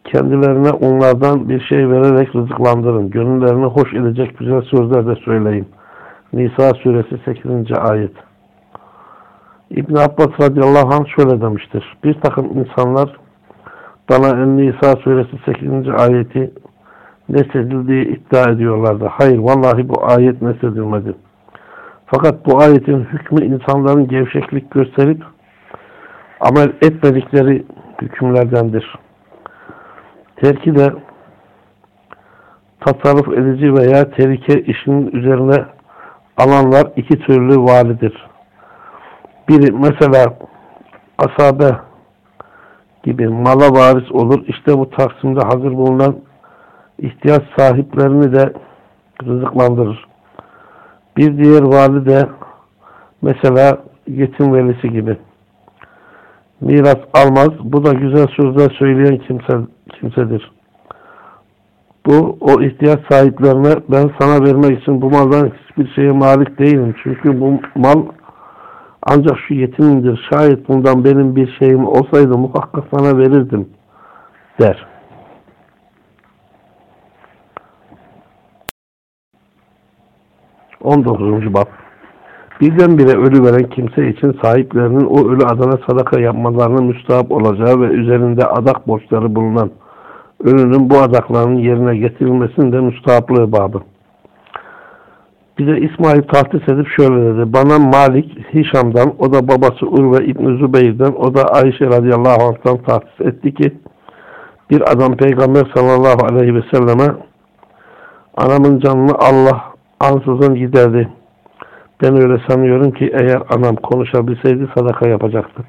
kendilerine onlardan bir şey vererek rızıklandırın. Gönüllerini hoş edecek güzel sözler de söyleyin. Nisa suresi 8. ayet. İbn Abbas radıyallahu anh şöyle demiştir. Bir takım insanlar bana En-Nisa suresi 8. ayeti nesedildiği iddia ediyorlardı. Hayır vallahi bu ayet nesedilmedi. Fakat bu ayetin hükmü insanların gevşeklik gösterip amel etmedikleri hükümlerdendir. Terki de tasarruf edici veya terike işinin üzerine alanlar iki türlü validir. Biri mesela asabe gibi mala varis olur. İşte bu taksimde hazır bulunan ihtiyaç sahiplerini de rızıklandırır. Bir diğer vali de mesela yetim velisi gibi miras almaz. Bu da güzel sözler söyleyen kimse, kimsedir. Bu o ihtiyaç sahiplerine ben sana vermek için bu maldan hiçbir şeye malik değilim. Çünkü bu mal ancak şu yetimindir. Şayet bundan benim bir şeyim olsaydı muhakkak sana verirdim der. On dokuzuncu bab Birdenbire ölü veren kimse için sahiplerinin o ölü adana sadaka yapmalarına müstahap olacağı ve üzerinde adak borçları bulunan ölünün bu adaklarının yerine getirilmesinin de müstahaplığı babı. Bize İsmail tahtis edip şöyle dedi. Bana Malik Hişam'dan, o da babası Urve İbni Zübeyir'den, o da Ayşe radıyallahu anh'tan tahtis etti ki bir adam Peygamber sallallahu aleyhi ve selleme anamın canını Allah ansızın giderdi. Ben öyle sanıyorum ki eğer anam konuşabilseydi sadaka yapacaktı.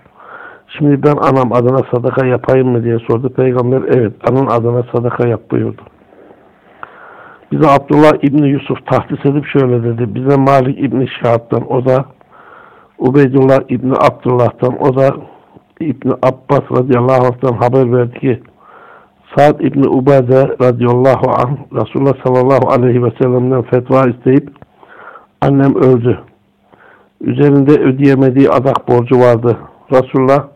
Şimdi ben anam adına sadaka yapayım mı diye sordu. Peygamber evet anın adına sadaka yap buyurdu. Bize Abdullah İbni Yusuf tahsis edip şöyle dedi. Bize Malik İbni Şahab'dan o da Ubeydullah İbni Abdullah'tan o da İbni Abbas radıyallahu anh'tan haber verdi ki Sa'd İbni Ubade radıyallahu anh Resulullah sallallahu aleyhi ve sellem'den fetva isteyip annem öldü. Üzerinde ödeyemediği adak borcu vardı. Resulullah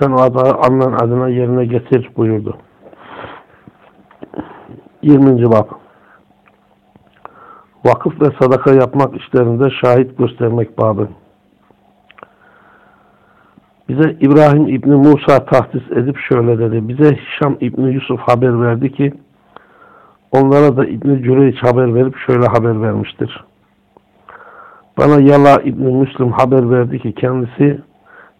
sen o adağı annen adına yerine getir buyurdu. 20. Bab Vakıf ve sadaka yapmak işlerinde şahit göstermek babı. Bize İbrahim İbni Musa tahsis edip şöyle dedi. Bize Hişam İbni Yusuf haber verdi ki onlara da İbni Cüreyç haber verip şöyle haber vermiştir. Bana Yala İbni Müslim haber verdi ki kendisi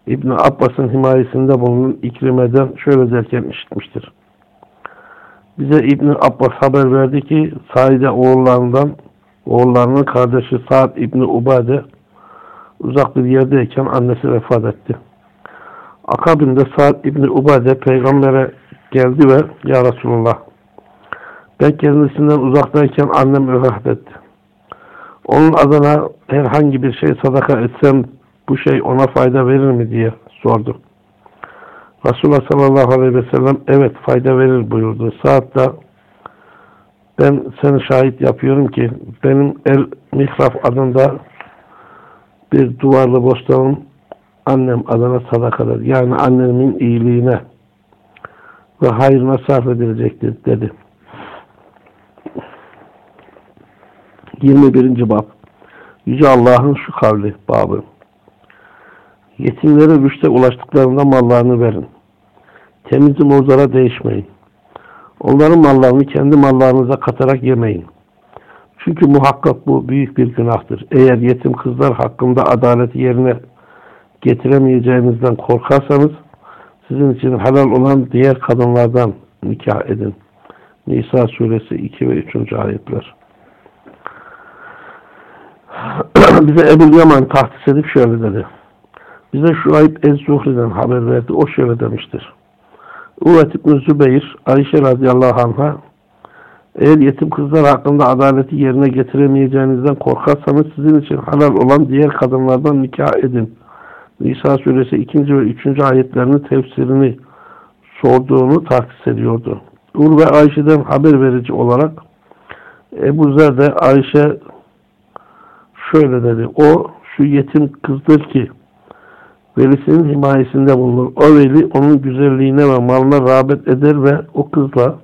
İbni Abbas'ın himayesinde bulunan İkrime'den şöyle derken işitmiştir. Bize İbni Abbas haber verdi ki Saide oğullarından oğullarının kardeşi Sa'd İbni Ubade uzak bir yerdeyken annesi vefat etti. Akabinde Sa'd İbni Ubade peygambere geldi ve Ya Resulullah ben kendisinden uzaktayken annem vefat etti. Onun adına herhangi bir şey sadaka etsem bu şey ona fayda verir mi diye sordu. Resulullah sallallahu aleyhi ve sellem evet fayda verir buyurdu. Saat da ben seni şahit yapıyorum ki benim El Mihraf adında bir duvarlı bostanım annem adına sadakadır. Yani annemin iyiliğine ve hayrına sarf edilecektir dedi. 21. Bab Yüce Allah'ın şu kavli babı. Yetimlere rüşte ulaştıklarında mallarını verin. Temizi muzlara değişmeyin. Onların mallarını kendi mallarınıza katarak yemeyin. Çünkü muhakkak bu büyük bir günahtır. Eğer yetim kızlar hakkında adaleti yerine getiremeyeceğinizden korkarsanız sizin için helal olan diğer kadınlardan nikah edin. Nisa suresi 2 ve 3. ayetler. Bize Ebu Yaman tahsis edip şöyle dedi. Bize Şuayb Ez-Zuhri'den haber verdi. O şöyle demiştir. Uvet İbn Zübeyir Ayşe radıyallahu anh'a eğer yetim kızlar hakkında adaleti yerine getiremeyeceğinizden korkarsanız sizin için halal olan diğer kadınlardan nikah edin. Nisa suresi 2. ve 3. ayetlerinin tefsirini sorduğunu tahsis ediyordu. Ur ve Ayşe'den haber verici olarak Ebu Zer de Ayşe şöyle dedi. O şu yetim kızdır ki velisinin himayesinde bulunur. O veli onun güzelliğine ve malına rağbet eder ve o kızla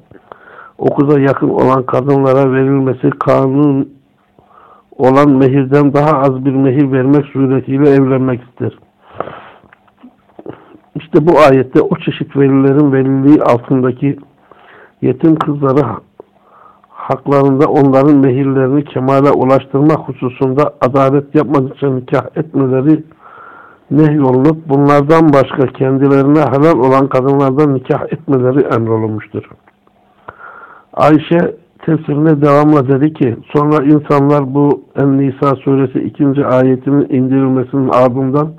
o kıza yakın olan kadınlara verilmesi kanun olan mehirden daha az bir mehir vermek suretiyle evlenmek ister. İşte bu ayette o çeşit velilerin veliliği altındaki yetim kızları haklarında onların mehirlerini kemale ulaştırmak hususunda adalet yapmadıkça nikah etmeleri nehyolunup bunlardan başka kendilerine helal olan kadınlardan nikah etmeleri emrolunmuştur. Ayşe tefsirine devamla dedi ki sonra insanlar bu En-Nisa suresi ikinci ayetinin indirilmesinin ardından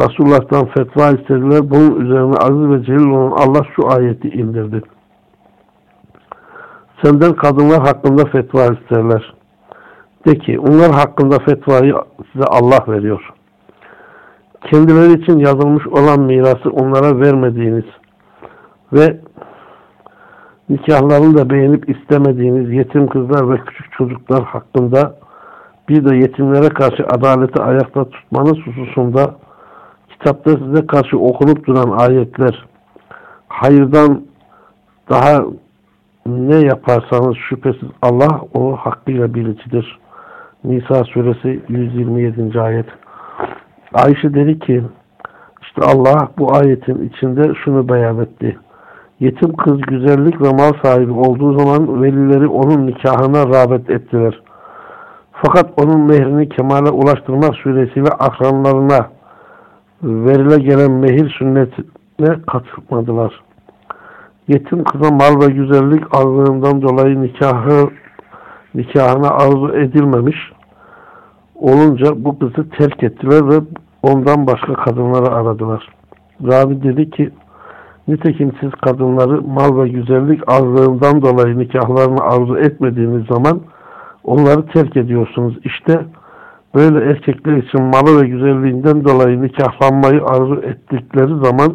Resulullah'tan fetva istediler. Bunun üzerine aziz ve celil olan Allah şu ayeti indirdi. Senden kadınlar hakkında fetva isterler. De ki onlar hakkında fetvayı size Allah veriyor. Kendileri için yazılmış olan mirası onlara vermediğiniz ve nikahlarını da beğenip istemediğiniz yetim kızlar ve küçük çocuklar hakkında bir de yetimlere karşı adaleti ayakta tutmanız hususunda kitapta size karşı okunup duran ayetler hayırdan daha ne yaparsanız şüphesiz Allah o hakkıyla bilicidir. Nisa suresi 127. ayet. Ayşe dedi ki işte Allah bu ayetin içinde şunu beyan etti. Yetim kız güzellik ve mal sahibi olduğu zaman velileri onun nikahına rağbet ettiler. Fakat onun mehrini kemale ulaştırmak suretiyle akranlarına verile gelen mehir sünnetine katılmadılar. Yetim kıza mal ve güzellik arzığından dolayı nikahı nikahına arzu edilmemiş olunca bu kızı terk ettiler ve ondan başka kadınları aradılar. Rabi dedi ki Nitekim siz kadınları mal ve güzellik arzığından dolayı nikahlarını arzu etmediğiniz zaman onları terk ediyorsunuz. İşte böyle erkekler için malı ve güzelliğinden dolayı nikahlanmayı arzu ettikleri zaman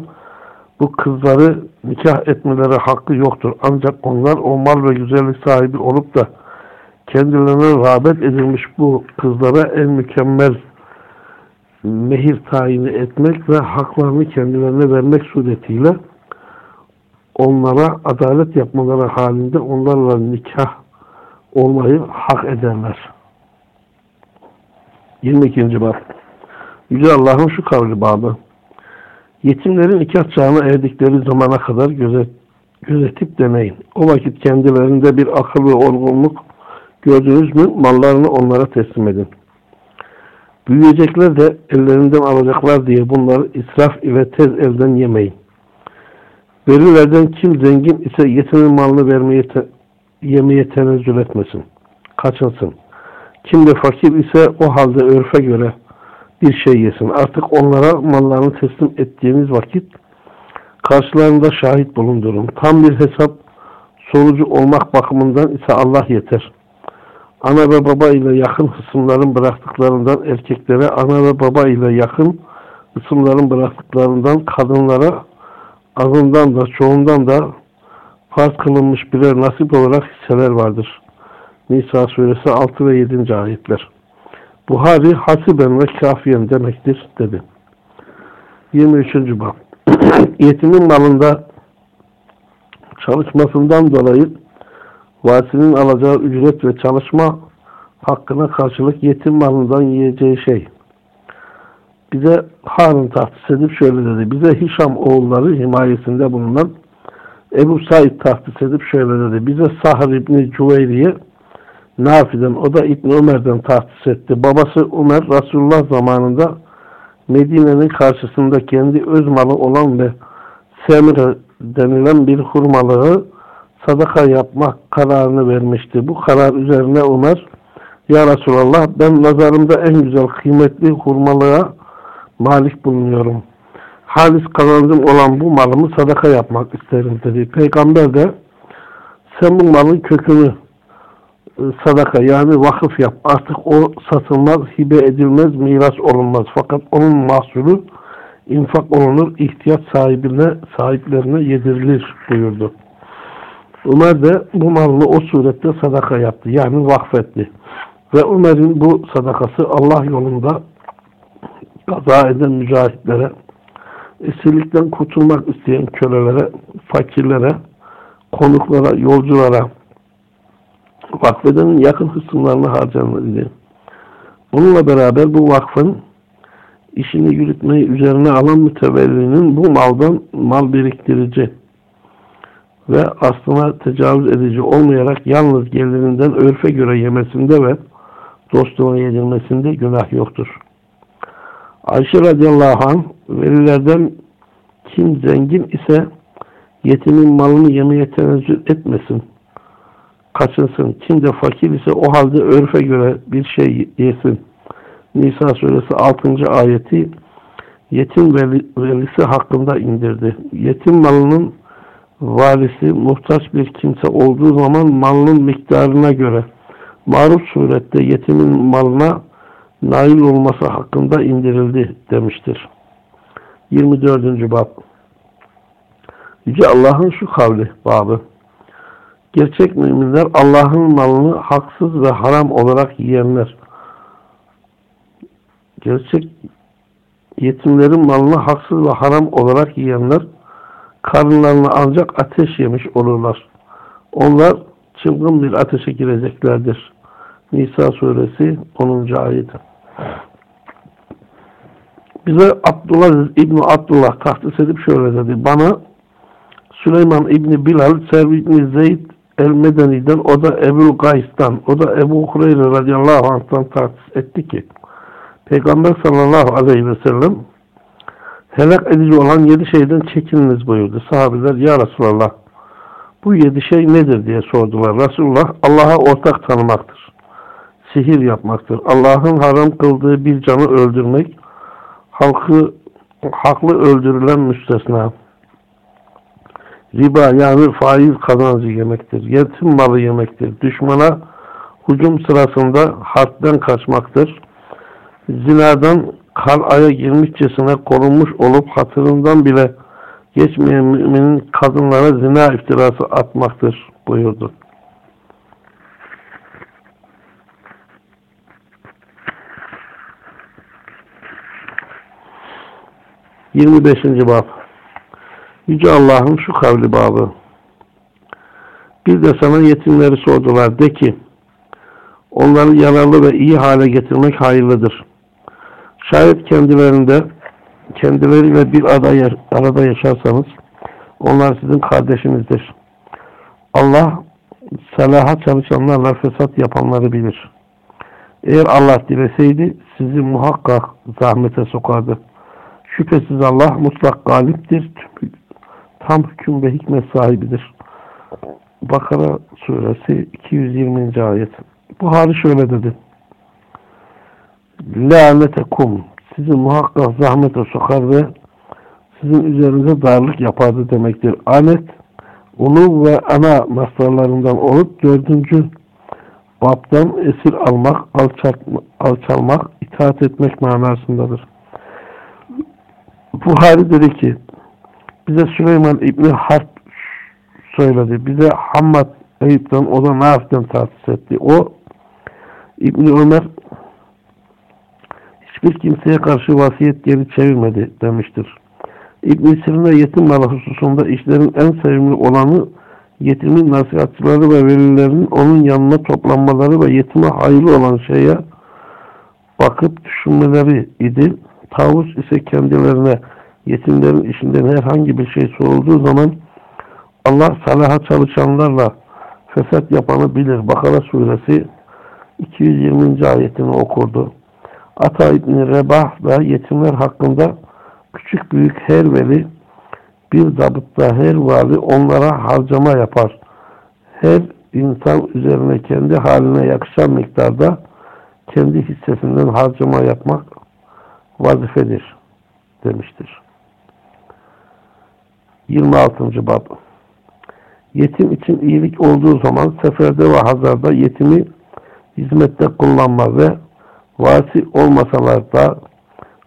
bu kızları nikah etmeleri hakkı yoktur. Ancak onlar o mal ve güzellik sahibi olup da kendilerine rağbet edilmiş bu kızlara en mükemmel mehir tayini etmek ve haklarını kendilerine vermek suretiyle onlara adalet yapmaları halinde onlarla nikah olmayı hak ederler. 22. bab Yüce Allah'ın şu kavli babı Yetimlerin nikah çağına erdikleri zamana kadar gözet, gözetip deneyin. O vakit kendilerinde bir akıl ve olgunluk gördünüz mü mallarını onlara teslim edin. Büyüyecekler de ellerinden alacaklar diye bunları israf ve tez elden yemeyin. Verilerden kim zengin ise yetimin malını vermeye te yemeye tenezzül etmesin. Kaçınsın. Kim de fakir ise o halde örfe göre bir şey yesin. Artık onlara mallarını teslim ettiğiniz vakit karşılarında şahit bulundurun. Tam bir hesap sonucu olmak bakımından ise Allah yeter. Ana ve baba ile yakın hısımların bıraktıklarından erkeklere, ana ve baba ile yakın hısımların bıraktıklarından kadınlara azından da çoğundan da farz kılınmış birer nasip olarak hisseler vardır. Nisa suresi 6 ve 7. ayetler. Buhari hasiben ve kafiyen demektir dedi. 23. bab. Yetimin malında çalışmasından dolayı vasinin alacağı ücret ve çalışma hakkına karşılık yetim malından yiyeceği şey bize Harun tahsis edip şöyle dedi. Bize Hişam oğulları himayesinde bulunan Ebu Said tahsis edip şöyle dedi. Bize Sahar İbni Cüveyriye Nafi'den, o da İbni Ömer'den tahsis etti. Babası Ömer Resulullah zamanında Medine'nin karşısında kendi öz malı olan ve semire denilen bir hurmalığı sadaka yapmak kararını vermişti. Bu karar üzerine Ömer Ya Resulallah ben nazarımda en güzel kıymetli hurmalığa malik bulunuyorum. Halis kazancım olan bu malımı sadaka yapmak isterim dedi. Peygamber de sen bu malın kökünü e, sadaka yani vakıf yap. Artık o satılmaz, hibe edilmez, miras olunmaz. Fakat onun mahsulü infak olunur, ihtiyaç sahibine, sahiplerine yedirilir buyurdu. Ömer de bu malını o surette sadaka yaptı. Yani vakfetti. Ve Ömer'in bu sadakası Allah yolunda kaza eden mücahitlere, esirlikten kurtulmak isteyen kölelere, fakirlere, konuklara, yolculara, vakfedenin yakın hısımlarına harcanır idi. Bununla beraber bu vakfın işini yürütmeyi üzerine alan mütevellinin bu maldan mal biriktirici ve aslına tecavüz edici olmayarak yalnız gelirinden örfe göre yemesinde ve dostluğuna yedirmesinde günah yoktur. Ayşe radıyallahu anh velilerden kim zengin ise yetimin malını yemeye tenezzül etmesin, kaçınsın. Kim de fakir ise o halde örfe göre bir şey yesin. Nisa suresi 6. ayeti yetim velisi hakkında indirdi. Yetim malının varisi muhtaç bir kimse olduğu zaman malının miktarına göre maruf surette yetimin malına nail olması hakkında indirildi demiştir. 24. bab Yüce Allah'ın şu kavli babı Gerçek müminler Allah'ın malını haksız ve haram olarak yiyenler. Gerçek yetimlerin malını haksız ve haram olarak yiyenler karınlarını ancak ateş yemiş olurlar. Onlar çılgın bir ateşe gireceklerdir. Nisa suresi 10. ayet. Bize Abdullah İbni Abdullah tahsis edip şöyle dedi. Bana Süleyman İbni Bilal, Servi İbni Zeyd El-Medeni'den, o da Ebu Gays'tan, o da Ebu Hureyre radıyallahu anh'tan tahsis etti ki Peygamber sallallahu aleyhi ve sellem helak edici olan yedi şeyden çekininiz buyurdu. Sahabeler ya Resulallah bu yedi şey nedir diye sordular. Resulullah Allah'a ortak tanımaktır. Sihir yapmaktır. Allah'ın haram kıldığı bir canı öldürmek, halkı haklı öldürülen müstesna. Riba yani faiz kazancı yemektir. Yetim malı yemektir. Düşmana hücum sırasında harpten kaçmaktır. Zinadan kalaya girmişçesine korunmuş olup hatırından bile geçmeyen müminin kadınlara zina iftirası atmaktır buyurdu. Yirmi beşinci bab Yüce Allah'ın şu kavli babı bir de sana yetimleri sordular de ki onları yararlı ve iyi hale getirmek hayırlıdır. Şayet kendilerinde kendileriyle bir ada, arada yaşarsanız onlar sizin kardeşinizdir. Allah salaha çalışanlarla fesat yapanları bilir. Eğer Allah dileseydi sizi muhakkak zahmete sokardı. Şüphesiz Allah mutlak galiptir. Tam hüküm ve hikmet sahibidir. Bakara suresi 220. ayet. Buhari şöyle dedi kum sizi muhakkak zahmete sokar ve sizin üzerinize darlık yapardı demektir. Anet ulu ve ana maslarlarından olup dördüncü babdan esir almak, alçaltma, alçalmak, itaat etmek manasındadır. Buhari dedi ki bize Süleyman İbni Harp söyledi. Bize Hammad Eyüp'ten o da Nafi'den tahsis etti. O İbni Ömer hiçbir kimseye karşı vasiyet geri çevirmedi demiştir. İbn-i Sirin'e yetim malı hususunda işlerin en sevimli olanı yetimin nasihatçıları ve velilerin onun yanına toplanmaları ve yetime hayırlı olan şeye bakıp düşünmeleri idi. Tavus ise kendilerine yetimlerin işinden herhangi bir şey sorulduğu zaman Allah salaha çalışanlarla fesat yapanı bilir. Bakara suresi 220. ayetini okurdu. Ata İbni Rebah da yetimler hakkında küçük büyük her veli bir zabıtta her vali onlara harcama yapar. Her insan üzerine kendi haline yakışan miktarda kendi hissesinden harcama yapmak vazifedir demiştir. 26. Bab Yetim için iyilik olduğu zaman seferde ve hazarda yetimi hizmette kullanma ve vasi olmasalar da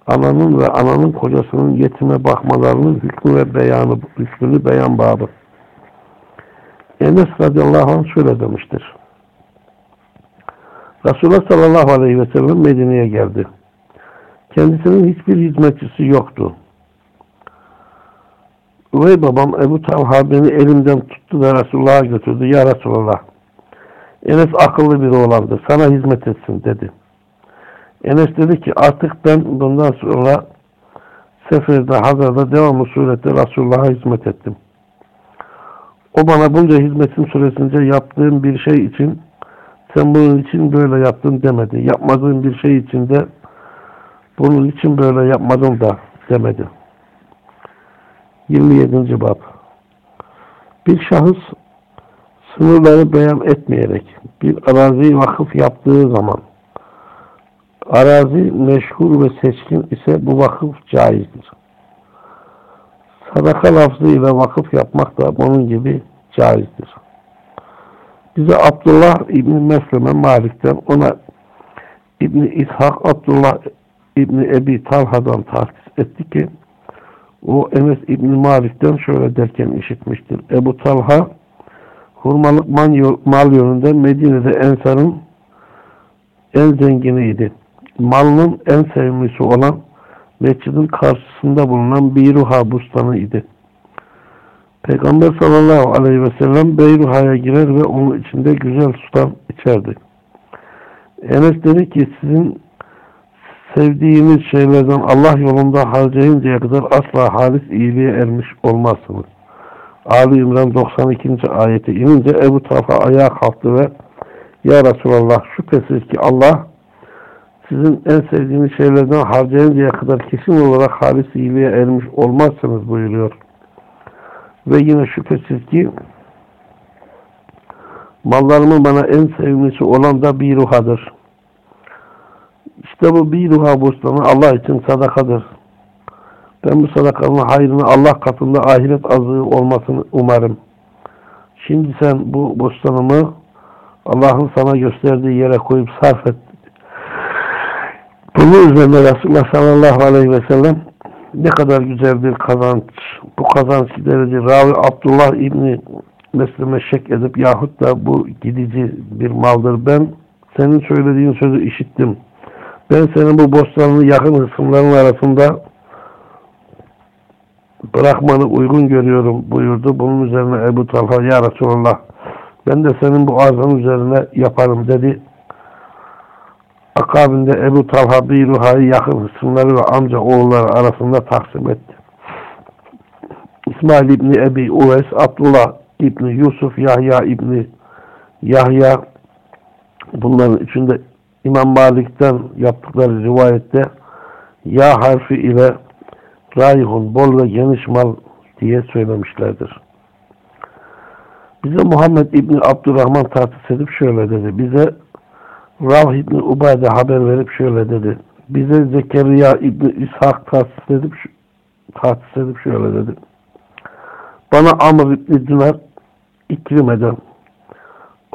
ananın ve ananın kocasının yetime bakmalarının hükmü ve beyanı, hükmünü beyan babı. Enes radıyallahu anh şöyle demiştir. Resulullah sallallahu aleyhi ve sellem Medine'ye geldi. Kendisinin hiçbir hizmetçisi yoktu. Üvey babam Ebu Talha beni elimden tuttu ve Resulullah'a götürdü. Ya Resulallah, Enes akıllı biri olandır. Sana hizmet etsin dedi. Enes dedi ki artık ben bundan sonra seferde, hazırda devamlı surette Resulullah'a hizmet ettim. O bana bunca hizmetin süresince yaptığım bir şey için sen bunun için böyle yaptın demedi. Yapmadığın bir şey için de bunun için böyle yapmadım da demedi. 27. Bab Bir şahıs sınırları beyan etmeyerek bir araziyi vakıf yaptığı zaman arazi meşhur ve seçkin ise bu vakıf caizdir. Sadaka lafzıyla vakıf yapmak da bunun gibi caizdir. Bize Abdullah İbni Mesleme Malik'ten ona İbni İshak Abdullah İbni Ebi Talha'dan tahsis etti ki o Enes İbni Malik'ten şöyle derken işitmiştir. Ebu Talha hurmalık mal yönünde Medine'de Ensar'ın en zenginiydi. Malının en sevimlisi olan mescidin karşısında bulunan Beyruha bustanı idi. Peygamber sallallahu aleyhi ve sellem Beyruha'ya girer ve onun içinde güzel sudan içerdi. Enes dedi ki sizin sevdiğiniz şeylerden Allah yolunda harcayıncaya kadar asla halis iyiliğe ermiş olmazsınız. Ali İmran 92. ayeti inince Ebu Talha ayağa kalktı ve Ya Resulallah şüphesiz ki Allah sizin en sevdiğiniz şeylerden harcayıncaya kadar kesin olarak halis iyiliğe ermiş olmazsınız buyuruyor. Ve yine şüphesiz ki mallarımın bana en sevimlisi olan da bir ruhadır. İşte bu bir ruha bostanı Allah için sadakadır. Ben bu sadakanın hayrını Allah katında ahiret azığı olmasını umarım. Şimdi sen bu bostanımı Allah'ın sana gösterdiği yere koyup sarf et. Bunun üzerine Resulullah sallallahu aleyhi ve sellem ne kadar güzel bir kazanç. Bu kazanç giderici Ravi Abdullah İbni Meslim'e şek edip yahut da bu gidici bir maldır. Ben senin söylediğin sözü işittim. Ben senin bu bostanını yakın kısımların arasında bırakmanı uygun görüyorum buyurdu. Bunun üzerine Ebu Talha ya Resulallah ben de senin bu arzın üzerine yaparım dedi. Akabinde Ebu Talha bir ruhayı yakın kısımları ve amca oğulları arasında taksim etti. İsmail İbni Ebi Uves, Abdullah İbni Yusuf, Yahya İbni Yahya bunların üçünde İmam Malik'ten yaptıkları rivayette ya harfi ile rayhun, bol ve geniş mal diye söylemişlerdir. Bize Muhammed İbni Abdurrahman tartış edip şöyle dedi. Bize Rav İbni Ubade haber verip şöyle dedi. Bize Zekeriya İbni İshak tahsis edip, tahsis edip şöyle dedi. Bana Amr İbni Dinar İkrime'den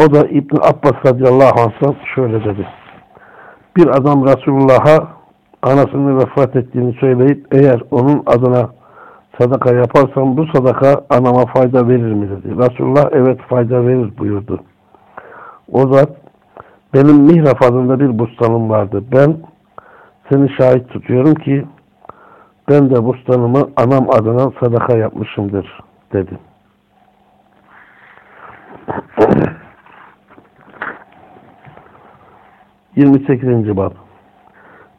o da İbni Abbas radıyallahu anh'tan şöyle dedi. Bir adam Resulullah'a anasının vefat ettiğini söyleyip eğer onun adına sadaka yaparsam bu sadaka anama fayda verir mi dedi. Resulullah evet fayda verir buyurdu. O zat benim mihraf adında bir bustanım vardı. Ben seni şahit tutuyorum ki ben de bustanımı anam adına sadaka yapmışımdır dedi. Yirmi sekizinci bab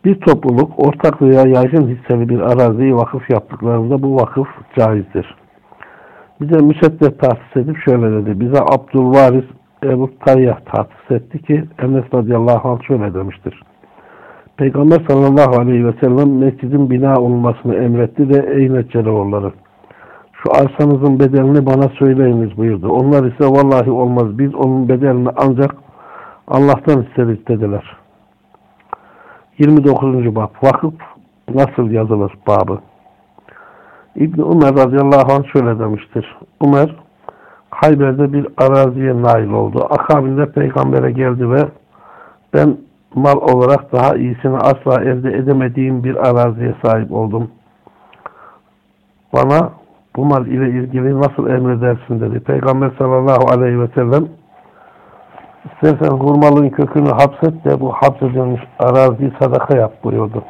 Bir topluluk ortak veya yaygın hisseli bir araziyi vakıf yaptıklarında bu vakıf caizdir. Bize müseddet tahsis edip şöyle dedi. Bize Abdülvaris Ebu Tayyah tahsis etti ki Enes radıyallahu anh şöyle demiştir. Peygamber sallallahu aleyhi ve sellem mescidin bina olmasını emretti de ey Mecceleoğulları şu arsanızın bedelini bana söyleyiniz buyurdu. Onlar ise vallahi olmaz biz onun bedelini ancak Allah'tan isteriz dediler. 29. bab vakıf nasıl yazılır babı İbni Ömer radıyallahu anh şöyle demiştir. Ömer Hayber'de bir araziye nail oldu. Akabinde peygambere geldi ve ben mal olarak daha iyisini asla elde edemediğim bir araziye sahip oldum. Bana bu mal ile ilgili nasıl emredersin dedi. Peygamber sallallahu aleyhi ve sellem istersen hurmalığın kökünü hapset de bu hapsedilmiş araziyi sadaka yap buyurdu.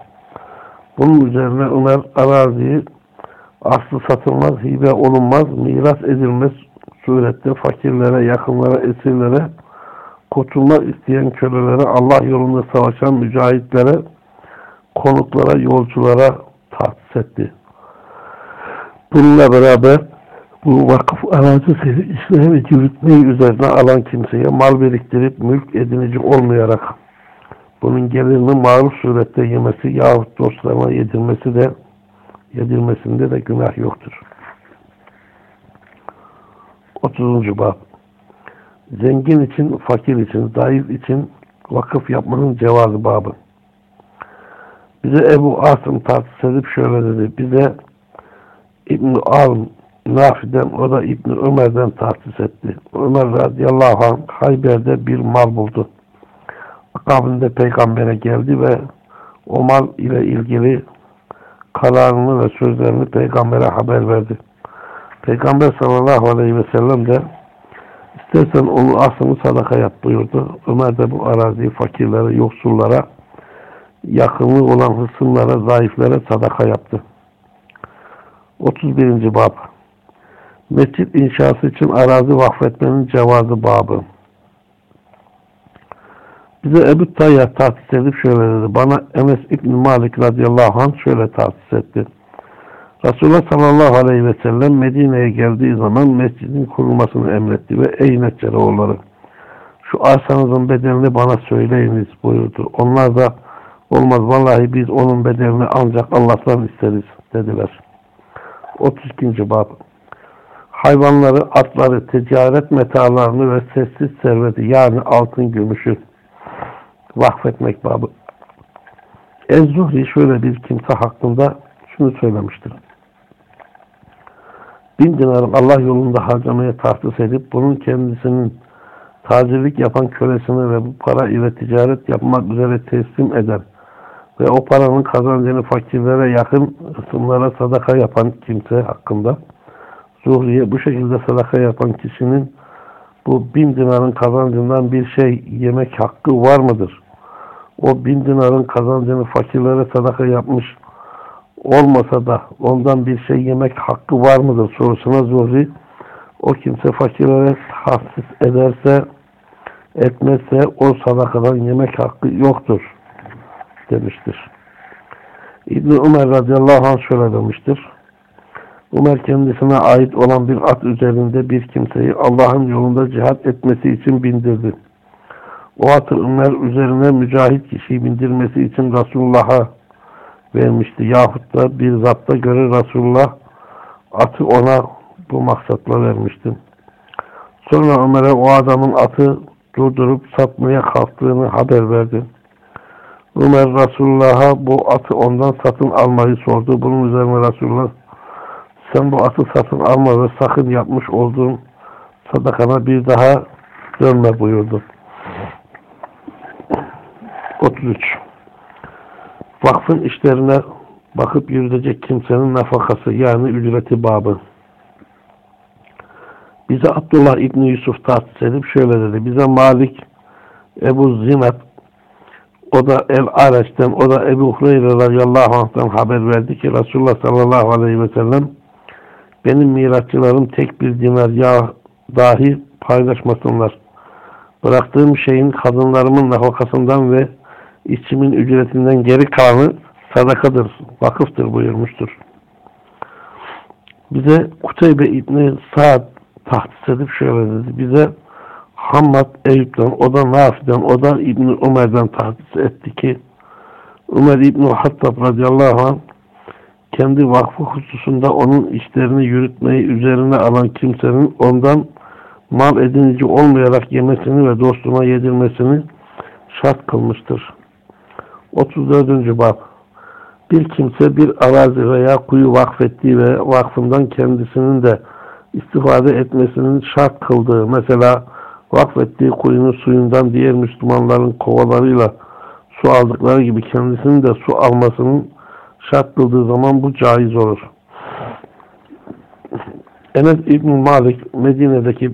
Bunun üzerine Ömer araziyi aslı satılmaz, hibe olunmaz, miras edilmez surette fakirlere, yakınlara, esirlere, kurtulmak isteyen kölelere, Allah yolunda savaşan mücahitlere, konuklara, yolculara tahsis etti. Bununla beraber bu vakıf arazisini işleyen ve yürütmeyi üzerine alan kimseye mal biriktirip mülk edinici olmayarak bunun gelirini maruf surette yemesi yahut dostlarına yedirmesi de yedirmesinde de günah yoktur. 30. Bab Zengin için, fakir için, zayıf için vakıf yapmanın cevazı babı. Bize Ebu Asım tartış edip şöyle dedi. Bize İbn-i Alm Nafi'den, o da İbn Ömer'den tahsis etti. Ömer radıyallahu anh Hayber'de bir mal buldu. Akabinde peygambere geldi ve o mal ile ilgili kararını ve sözlerini peygambere haber verdi. Peygamber sallallahu aleyhi ve sellem de istersen onu aslını sadaka yap buyurdu. Ömer de bu araziyi fakirlere, yoksullara, yakınlığı olan hısımlara, zayıflara sadaka yaptı. 31. Bab Mescit inşası için arazi vakfetmenin cevazı babı. Bize Ebu Tayyah tahsis edip şöyle dedi. Bana Enes İbn Malik radıyallahu anh şöyle tahsis etti. Resulullah sallallahu aleyhi ve sellem Medine'ye geldiği zaman mescidin kurulmasını emretti ve ey Neccaroğulları şu arsanızın bedelini bana söyleyiniz buyurdu. Onlar da olmaz vallahi biz onun bedelini ancak Allah'tan isteriz dediler. 32. Bab Hayvanları, atları, ticaret metalarını ve sessiz serveti yani altın gümüşü vakfetmek babı. Ez-Zuhri şöyle bir kimse hakkında şunu söylemiştir. Bin dinarın Allah yolunda harcamaya tahsis edip bunun kendisinin tacirlik yapan kölesini ve bu para ile ticaret yapmak üzere teslim eder ve o paranın kazancını fakirlere yakın ısımlara sadaka yapan kimse hakkında Zuhriye bu şekilde sadaka yapan kişinin bu bin dinarın kazancından bir şey yemek hakkı var mıdır? O bin dinarın kazancını fakirlere sadaka yapmış olmasa da ondan bir şey yemek hakkı var mıdır sorusuna Zuhri o kimse fakirlere tahsis ederse etmezse o sadakadan yemek hakkı yoktur demiştir. İbni Ömer radıyallahu anh şöyle demiştir. Ömer kendisine ait olan bir at üzerinde bir kimseyi Allah'ın yolunda cihat etmesi için bindirdi. O atı Ömer üzerine mücahit kişiyi bindirmesi için Resulullah'a vermişti. Yahut da bir zatta göre Resulullah atı ona bu maksatla vermişti. Sonra Ömer'e o adamın atı durdurup satmaya kalktığını haber verdi. Ömer Resulullah'a bu atı ondan satın almayı sordu. Bunun üzerine Resulullah sen bu atı satın alma ve sakın yapmış olduğun sadakana bir daha dönme buyurdu. 33. Vakfın işlerine bakıp yürütecek kimsenin nafakası yani ücreti babı. Bize Abdullah İbni Yusuf tahsis edip şöyle dedi. Bize Malik Ebu Zinat o da El Araç'tan o da Ebu Hureyre radıyallahu anh'tan haber verdi ki Resulullah sallallahu aleyhi ve sellem benim mirasçılarım tek bir dinar yağ dahi paylaşmasınlar. Bıraktığım şeyin kadınlarımın nafakasından ve işçimin ücretinden geri kalanı sadakadır, vakıftır buyurmuştur. Bize Kuteybe İbni Sa'd tahsis edip şöyle dedi. Bize Hammad Eyüp'ten, o da Nafi'den, o da İbni Ömer'den tahsis etti ki Ömer İbni Hattab radıyallahu anh kendi vakfı hususunda onun işlerini yürütmeyi üzerine alan kimsenin ondan mal edinici olmayarak yemesini ve dostuna yedirmesini şart kılmıştır. 34. Bab Bir kimse bir arazi veya kuyu vakfettiği ve vakfından kendisinin de istifade etmesinin şart kıldığı, mesela vakfettiği kuyunun suyundan diğer Müslümanların kovalarıyla su aldıkları gibi kendisinin de su almasının şart kıldığı zaman bu caiz olur. Enes İbn Malik Medine'deki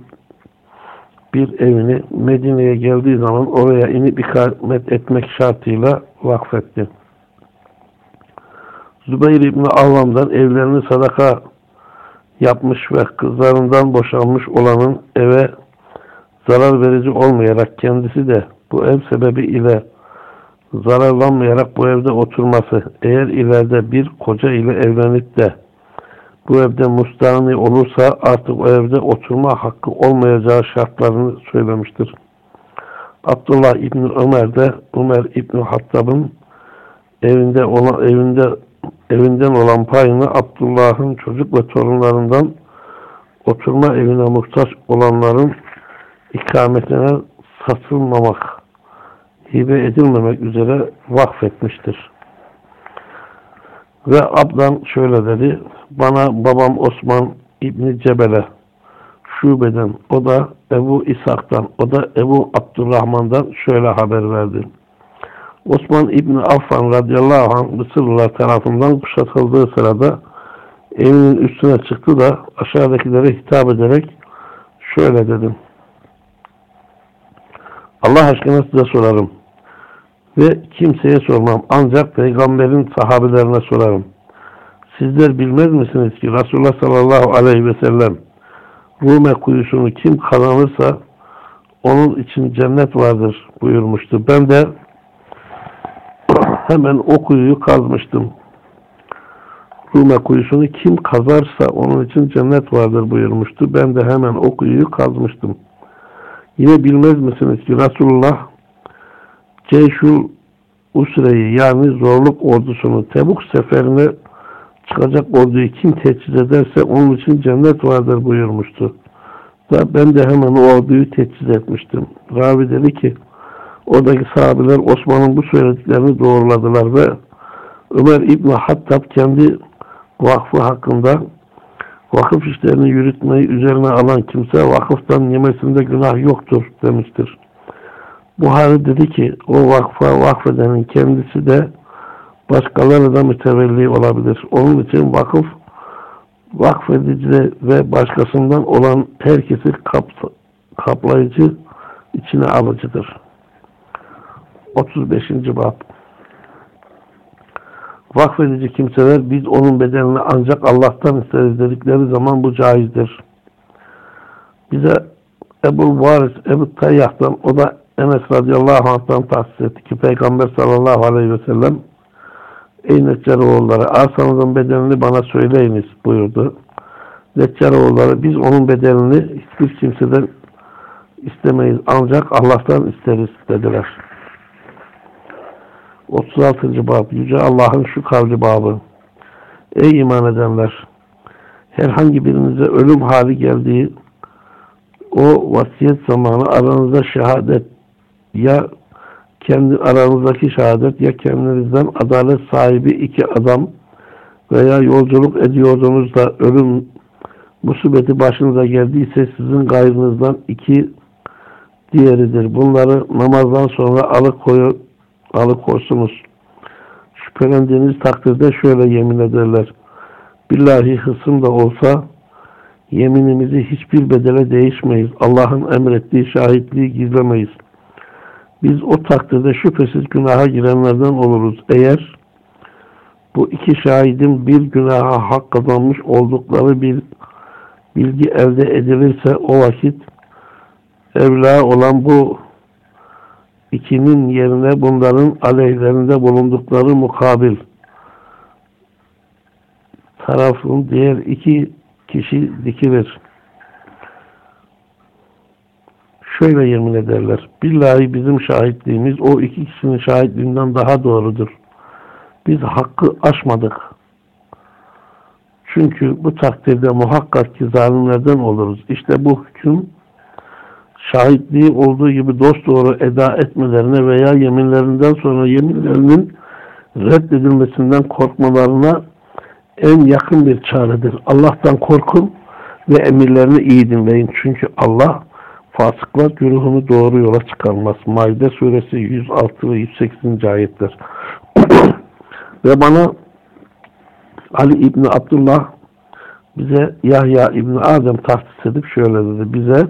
bir evini Medine'ye geldiği zaman oraya inip ikamet etmek şartıyla vakfetti. Zübeyir İbni Avvam'dan evlerini sadaka yapmış ve kızlarından boşanmış olanın eve zarar verici olmayarak kendisi de bu ev sebebi ile zararlanmayarak bu evde oturması, eğer ileride bir koca ile evlenip de bu evde mustani olursa artık o evde oturma hakkı olmayacağı şartlarını söylemiştir. Abdullah İbni Ömer de Ömer İbni Hattab'ın evinde olan evinde evinden olan payını Abdullah'ın çocuk ve torunlarından oturma evine muhtaç olanların ikametine satılmamak, hibe edilmemek üzere vakfetmiştir. Ve abdan şöyle dedi, bana babam Osman İbni Cebele şubeden, o da Ebu İshak'tan, o da Ebu Abdurrahman'dan şöyle haber verdi. Osman İbni Affan radıyallahu anh Mısırlılar tarafından kuşatıldığı sırada evinin üstüne çıktı da aşağıdakilere hitap ederek şöyle dedim. Allah aşkına size sorarım. Ve kimseye sormam. Ancak peygamberin sahabelerine sorarım. Sizler bilmez misiniz ki Resulullah sallallahu aleyhi ve sellem Rume kuyusunu kim kazanırsa onun için cennet vardır buyurmuştu. Ben de hemen o kuyuyu kazmıştım. Rume kuyusunu kim kazarsa onun için cennet vardır buyurmuştu. Ben de hemen o kuyuyu kazmıştım. Yine bilmez misiniz ki Resulullah Ceyşul Usre'yi yani zorluk ordusunu Tebuk seferine çıkacak orduyu kim teçhiz ederse onun için cennet vardır buyurmuştu. Da ben de hemen o orduyu teçhiz etmiştim. Ravi dedi ki oradaki sahabeler Osman'ın bu söylediklerini doğruladılar ve Ömer İbni Hattab kendi vakfı hakkında vakıf işlerini yürütmeyi üzerine alan kimse vakıftan yemesinde günah yoktur demiştir. Buhari dedi ki o vakfa vakfedenin kendisi de başkaları da mütevelli olabilir. Onun için vakıf vakfedici ve başkasından olan herkesi kap, kaplayıcı içine alıcıdır. 35. Bab Vakfedici kimseler biz onun bedelini ancak Allah'tan isteriz dedikleri zaman bu caizdir. Bize Ebu Varis, Ebu Tayyah'tan o da Enes radıyallahu anh'tan tahsis etti ki Peygamber sallallahu aleyhi ve sellem Ey Neccaroğulları arsanızın bedelini bana söyleyiniz buyurdu. Neccaroğulları biz onun bedelini hiçbir kimseden istemeyiz ancak Allah'tan isteriz dediler. 36. Bab Yüce Allah'ın şu kavli babı Ey iman edenler! Herhangi birinize ölüm hali geldiği o vasiyet zamanı aranızda şehadet ya kendi aranızdaki şehadet ya kendinizden adalet sahibi iki adam veya yolculuk ediyordunuz da ölüm musibeti başınıza geldiyse sizin gayrınızdan iki diğeridir. Bunları namazdan sonra alıkoyu, alıkoysunuz. Şüphelendiğiniz takdirde şöyle yemin ederler. Billahi hısım da olsa yeminimizi hiçbir bedele değişmeyiz. Allah'ın emrettiği şahitliği gizlemeyiz. Biz o takdirde şüphesiz günaha girenlerden oluruz. Eğer bu iki şahidin bir günaha hak kazanmış oldukları bir bilgi elde edilirse o vakit evla olan bu ikinin yerine bunların aleyhlerinde bulundukları mukabil tarafın diğer iki kişi dikilir şöyle yemin ederler. Billahi bizim şahitliğimiz o iki kişinin şahitliğinden daha doğrudur. Biz hakkı aşmadık. Çünkü bu takdirde muhakkak ki zalimlerden oluruz. İşte bu hüküm şahitliği olduğu gibi dost doğru eda etmelerine veya yeminlerinden sonra yeminlerinin reddedilmesinden korkmalarına en yakın bir çaredir. Allah'tan korkun ve emirlerini iyi dinleyin. Çünkü Allah Fasıklar güruhunu doğru yola çıkarmaz. Maide suresi 106 ve 108. ayetler. ve bana Ali İbni Abdullah bize Yahya İbni Adem tahsis edip şöyle dedi. Bize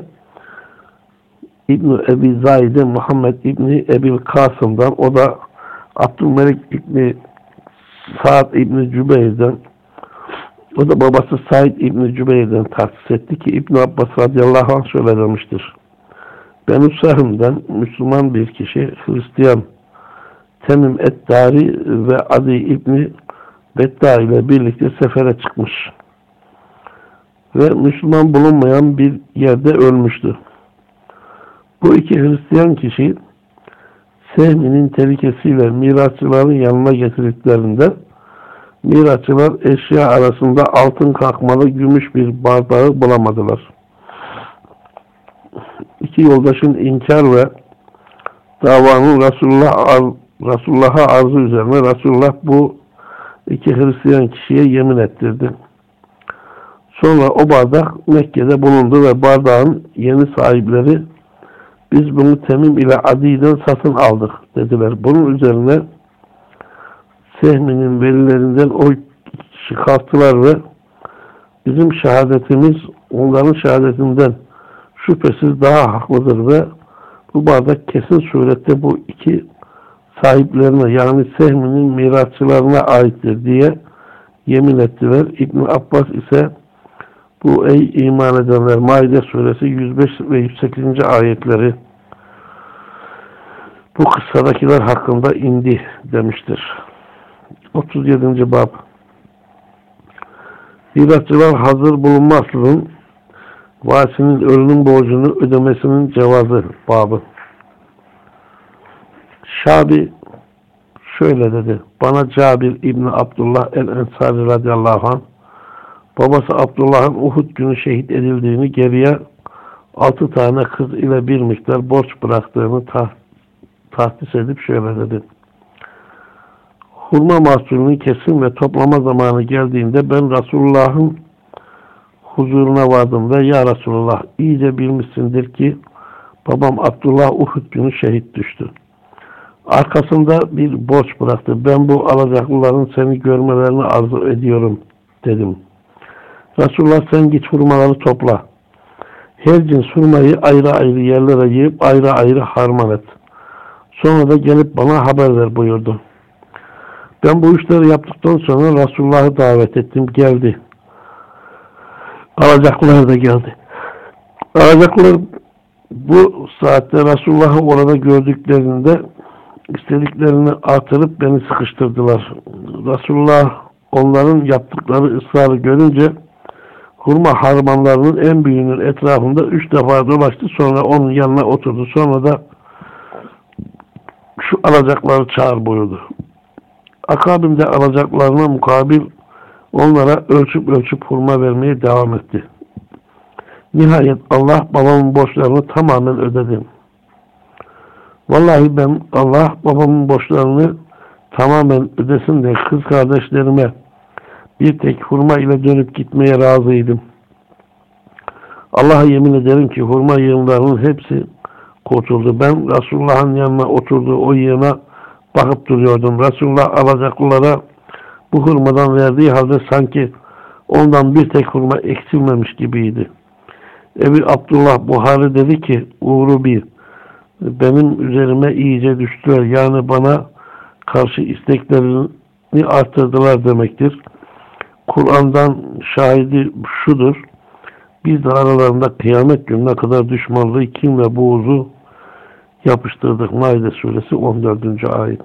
İbni Ebi Zayde Muhammed İbni Ebil Kasım'dan o da Abdülmelik İbni Sa'd İbni Cübeyr'den o da babası Said İbni Cübeyr'den tahsis etti ki İbn Abbas radıyallahu anh şöyle demiştir. Benu Sahim'den Müslüman bir kişi Hristiyan Temim Eddari ve Adi İbni Bedda ile birlikte sefere çıkmış. Ve Müslüman bulunmayan bir yerde ölmüştü. Bu iki Hristiyan kişi Sehmi'nin tehlikesiyle mirasçıların yanına getirdiklerinde mirasçılar eşya arasında altın kalkmalı gümüş bir bardağı bulamadılar. İki yoldaşın inkar ve davanın Resulullah Resulullah'a arzı üzerine Resulullah bu iki Hristiyan kişiye yemin ettirdi. Sonra o bardak Mekke'de bulundu ve bardağın yeni sahipleri biz bunu Temim ile Adi'den satın aldık dediler. Bunun üzerine Sehmi'nin velilerinden o kişi kalktılar ve bizim şehadetimiz onların şehadetinden şüphesiz daha haklıdır ve bu bardak kesin surette bu iki sahiplerine yani Sehmi'nin mirasçılarına aittir diye yemin ettiler. İbn Abbas ise bu ey iman edenler Maide suresi 105 ve 108. ayetleri bu kıssadakiler hakkında indi demiştir. 37. bab Mirasçılar hazır bulunmazlığın vasinin ölünün borcunu ödemesinin cevazı babı. Şabi şöyle dedi. Bana Cabir İbni Abdullah el-Ensari radıyallahu anh babası Abdullah'ın Uhud günü şehit edildiğini geriye altı tane kız ile bir miktar borç bıraktığını tah tahsis edip şöyle dedi. Hurma mahsulünün kesim ve toplama zamanı geldiğinde ben Resulullah'ın huzuruna vardım ve Ya Resulullah iyice bilmişsindir ki babam Abdullah Uhud günü şehit düştü. Arkasında bir borç bıraktı. Ben bu alacaklıların seni görmelerini arzu ediyorum dedim. Resulullah sen git hurmaları topla. Her cins hurmayı ayrı ayrı yerlere yiyip ayrı ayrı harman et. Sonra da gelip bana haber ver buyurdu. Ben bu işleri yaptıktan sonra Resulullah'ı davet ettim. Geldi. Alacaklılar da geldi. Alacaklılar bu saatte Resulullah'ı orada gördüklerinde istediklerini artırıp beni sıkıştırdılar. Resulullah onların yaptıkları ısrarı görünce hurma harmanlarının en büyüğünün etrafında üç defa dolaştı. Sonra onun yanına oturdu. Sonra da şu alacakları çağır buyurdu. Akabinde alacaklarına mukabil onlara ölçüp ölçüp hurma vermeye devam etti. Nihayet Allah babamın borçlarını tamamen ödedi. Vallahi ben Allah babamın borçlarını tamamen ödesin de kız kardeşlerime bir tek hurma ile dönüp gitmeye razıydım. Allah'a yemin ederim ki hurma yığınlarının hepsi kurtuldu. Ben Resulullah'ın yanına oturduğu o yığına bakıp duruyordum. Resulullah alacaklılara bu hurmadan verdiği halde sanki ondan bir tek hurma eksilmemiş gibiydi. Ebi Abdullah Buhari dedi ki uğru bir benim üzerime iyice düştüler. Yani bana karşı isteklerini arttırdılar demektir. Kur'an'dan şahidi şudur. Biz de aralarında kıyamet gününe kadar düşmanlığı, kim ve buğzu yapıştırdık. Maide suresi 14. ayet.